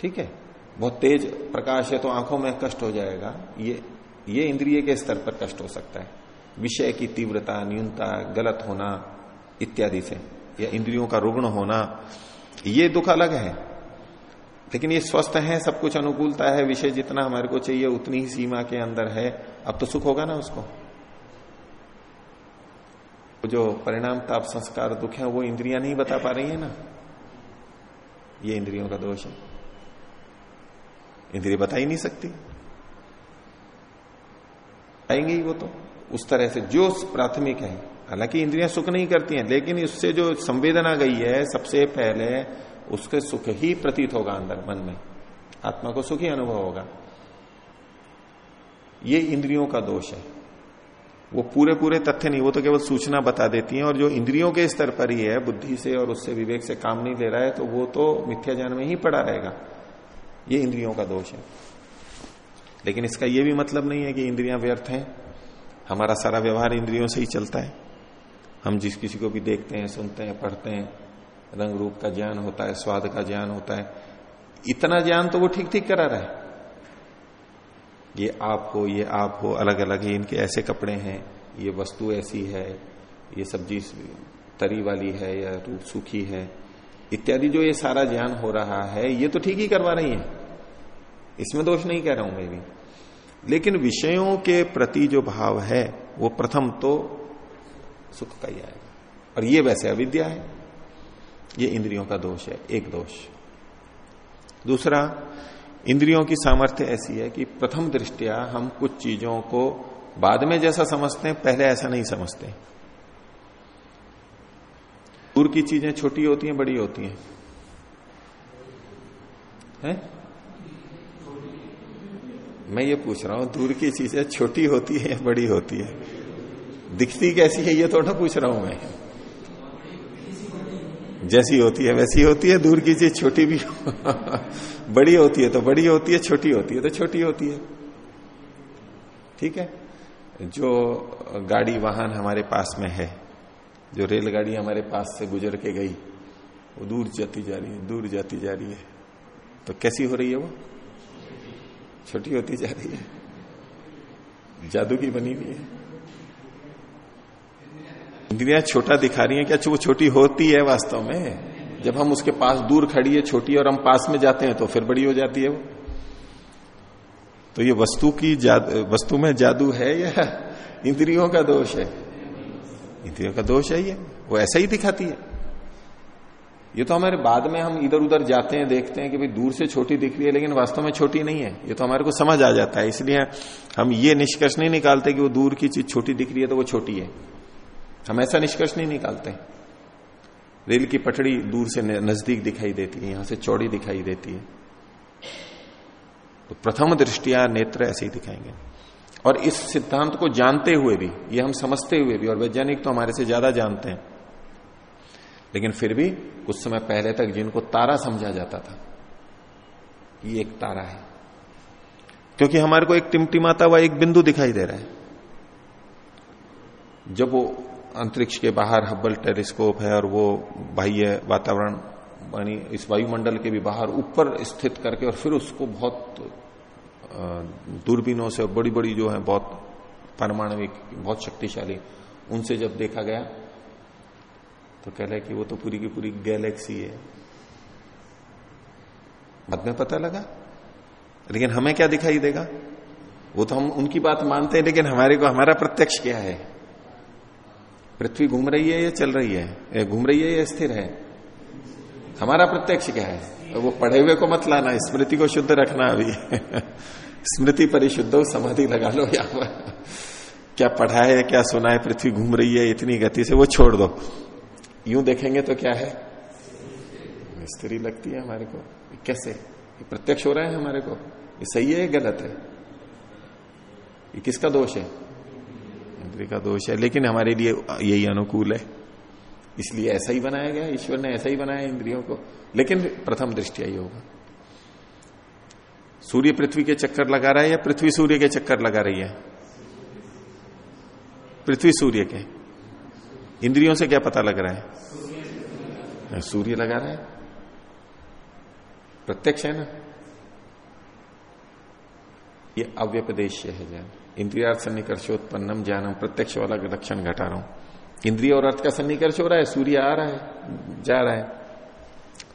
ठीक है? बहुत तेज प्रकाश है तो आँखों में कष्ट हो जाएगा। ये ये इंद्रिय के स्तर पर कष्ट हो सकता है। विषय की तीव्रता, न्यूनता, गलत होना इत्यादि से, या इंद्रियों का रुग्ण होना, ये दुख अलग है। लेकिन ये स्वस्थ है, सब कुछ अनुकूलता है, विषय जितना हमारे को चाहिए उतनी ही सीमा के अंदर है। अब तो सुख होगा ना उसको? जो परिणाम ताप संस्कार दुख है, वो इंद्रियाँ नहीं बता पा रही है ना? ये इंद्रियों का दोष है। इंद्रिय बता ही नहीं सकती। आएँगे ही वो तो। उस तरह से जो प्राथमिक है। हालाँकि इंद्रियाँ सुख नहीं करती हैं, लेकिन उससे जो संवेदना गई है, सबसे पहले उसके सुख ही प्रतीत होगा अंदर, मन में। आत्मा को सुख अनुभव होगा। ये इंद्रियों का दोष है। वो पूरे पूरे तथ्य नहीं, वो तो केवल सूचना बता देती हैं और जो इंद्रियों के स्तर पर ही है, बुद्धि से और उससे विवेक से काम नहीं ले रहा है तो वो तो मिथ्या ज्ञान में ही पड़ा रहेगा। ये इंद्रियों का दोष है। लेकिन इसका ये भी मतलब नहीं है कि इंद्रियाँ व्यर्थ हैं। हमारा सारा व्यवहार इंद्रियों से ही चलता है। हम जिस किसी को भी देखते हैं, सुनते हैं, पढ़ते हैं रंग रूप का ज्ञान होता है, स्वाद का ज्ञान होता है। इतना ज्ञान तो वो ठीक ठीक करा रहा है। ये आप हो, ये आप हो अलग अलग है, इनके ऐसे कपड़े हैं, ये वस्तु ऐसी है, ये सब्ज़ी तरी वाली है या रूप सूखी है, इत्यादि जो ये सारा ज्ञान हो रहा है, ये तो ठीक ही करवा रही है। इसमें दोष नहीं कह रहा हूँ मैं भी। लेकिन विषयों के प्रति जो भाव है, वो प्रथम तो सुख का ही आएगा। और ये वैसे अविद्या है। ये इंद्रियों का दोष है, एक दोष। दूसरा, इंद्रियों की सामर्थ्य ऐसी है कि प्रथम दृष्टिया हम कुछ चीज़ों को बाद में जैसा समझते हैं, पहले ऐसा नहीं समझते। दूर की चीज़ें छोटी होती हैं, बड़ी होती हैं। है? मैं ये पूछ रहा हूँ, दूर की चीज़ें छोटी होती है बड़ी होती है? दिखती कैसी है, ये ना पूछ रहा हूँ मैं। जैसी होती है वैसी होती है, दूर की चीज़ छोटी भी बड़ी होती है तो बड़ी होती है, छोटी होती है तो छोटी होती है। ठीक है? जो गाड़ी वाहन हमारे पास में है, जो रेलगाड़ी हमारे पास से गुजर के गई, वो दूर जाती जा रही है, दूर जाती जा रही है। तो कैसी हो रही है वो? छोटी होती जा रही है। जादू की बनी हुई है। इंद्रियाँ छोटा दिखा रही है क्या वो छोटी होती है वास्तव में। जब हम उसके पास दूर खड़ी है, छोटी और हम पास में जाते हैं तो फिर बड़ी हो जाती है वो। तो ये वस्तु की वस्तु में जादू है या इंद्रियों का दोष है? इंद्रियों का दोष है ये। वो ऐसा ही दिखाती है। ये तो हमारे बाद में हम इधर उधर जाते हैं, देखते हैं कि भाई दूर से छोटी दिख रही है, लेकिन वास्तव में छोटी नहीं है। ये तो हमारे को समझ आ जाता है। इसलिए हम ये निष्कर्ष नहीं निकालते कि वो दूर की चीज़ छोटी दिख रही है तो वो छोटी है। हम ऐसा निष्कर्ष नहीं निकालते। रेल की पटड़ी दूर से नज़दीक दिखाई देती है, यहाँ से चौड़ी दिखाई देती है। तो प्रथम दृष्टिया नेत्र ऐसे ही दिखाएँगे। और इस सिद्धांत को जानते हुए भी, ये हम समझते हुए भी, और वैज्ञानिक तो हमारे से ज़्यादा जानते हैं। लेकिन फिर भी, कुछ समय पहले तक जिनको तारा समझा जाता था, ये एक तारा है। क्योंकि हमारे को एक टिमटिमाता हुआ एक बिंदु दिखाई दे रहा है। जब वो अंतरिक्ष के बाहर हब्बल टेलीस्कोप है और वो बाह्य वातावरण यानी इस वायुमंडल के भी बाहर ऊपर स्थित करके और फिर उसको बहुत दूरबीनों से बड़ी बड़ी जो है बहुत परमाणविक, बहुत शक्तिशाली, उनसे जब देखा गया तो कह रहे कि वो तो पूरी की पूरी गैलेक्सी है। बाद में पता लगा। लेकिन हमें क्या दिखाई देगा? वो तो हम उनकी बात मानते हैं, लेकिन हमारे को, हमारा प्रत्यक्ष क्या है? पृथ्वी घूम रही है या चल रही है? घूम रही है या स्थिर है? हमारा प्रत्यक्ष क्या है? वो पढ़े हुए को मत लाना, स्मृति को शुद्ध रखना अभी। स्मृति परिशुद्ध हो, समाधि लगा लो या क्या पढ़ा है, क्या सुना है, पृथ्वी घूम रही है, इतनी गति से वो छोड़ दो। यूँ देखेंगे तो क्या है? स्त्री लगती है हमारे को। कैसे? ये प्रत्यक्ष हो रहा है हमारे को। ये सही है गलत है? ये किसका दोष है? इंद्रिय का दोष है, लेकिन हमारे लिए यही अनुकूल है। इसलिए ऐसा ही बनाया गया, ईश्वर ने ऐसा ही बनाया इंद्रियों को, लेकिन प्रथम दृष्टिया ही होगा। सूर्य पृथ्वी के चक्कर लगा रहा है या पृथ्वी सूर्य के चक्कर लगा रही है? पृथ्वी सूर्य के। इंद्रियों से क्या पता लग रहा है? सूर्य लगा रहा है। प्रत्यक्ष है ना? ये अव्यपदेश है ज्ञान इंद्रिया सन्निकर्षोत्पन्नम ज्ञानम प्रत्यक्ष वाला लक्षण घटा रहा हूँ। इंद्रिय और अर्थ का सन्निकर्ष हो रहा है, सूर्य आ रहा है, जा रहा है,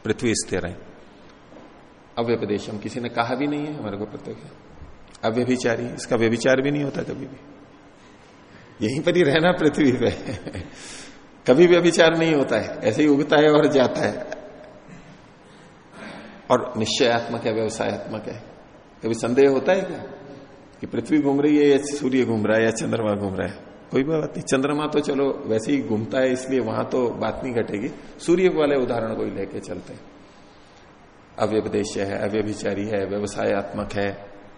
पृथ्वी स्थिर है। अव्यपदेश हम किसी ने कहा भी नहीं है, हमारे को प्रत्यक्ष अव्यभिचारी, इसका व्यभिचार भी नहीं होता कभी भी। यहीं पर ही रहना पृथ्वी पे। कभी व्यभिचार नहीं होता है, ऐसे ही उगता है और जाता है। और निश्चयात्मक है, व्यवसायत्मक है। कभी संदेह होता है क्या? कि पृथ्वी घूम रही है या सूर्य घूम रहा है या चंद्रमा घूम रहा है? कोई बात नहीं। चंद्रमा तो चलो वैसे ही घूमता है, इसलिए वहाँ तो बात नहीं घटेगी। सूर्य वाले उदाहरण को ही लेके चलते हैं। अव्यपदेश है, अव्यभिचारी है व्यवसायत्मक है,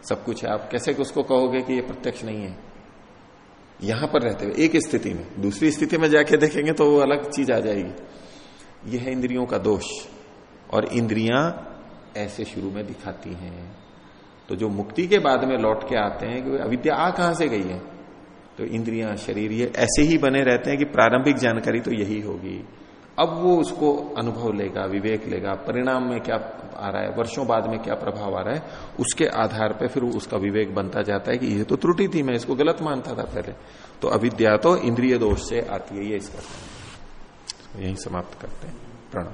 सब कुछ है। आप कैसे उसको कहोगे कि ये प्रत्यक्ष नहीं है? यहाँ पर रहते हुए, एक स्थिति में, दूसरी स्थिति में जाके देखेंगे तो वो अलग चीज़ आ जाएगी। यह है इंद्रियों का दोष, और इंद्रियाँ ऐसे शुरू में दिखाती हैं। तो जो मुक्ति के बाद में लौट के आते हैं कि अविद्या आ कहाँ से गई है? तो इंद्रियाँ, शरीर ये ऐसे ही बने रहते हैं कि प्रारंभिक जानकारी तो यही होगी। अब वो उसको अनुभव लेगा, विवेक लेगा, परिणाम में क्या आ रहा है, वर्षों बाद में क्या प्रभाव आ रहा है, उसके आधार पर फिर उसका विवेक बनता जाता है कि ये तो त्रुटि थी, मैं इसको गलत मानता था पहले। तो अविद्या तो इंद्रिय दोष से आती है, ये इसका। यही समाप्त करते हैं प्रणव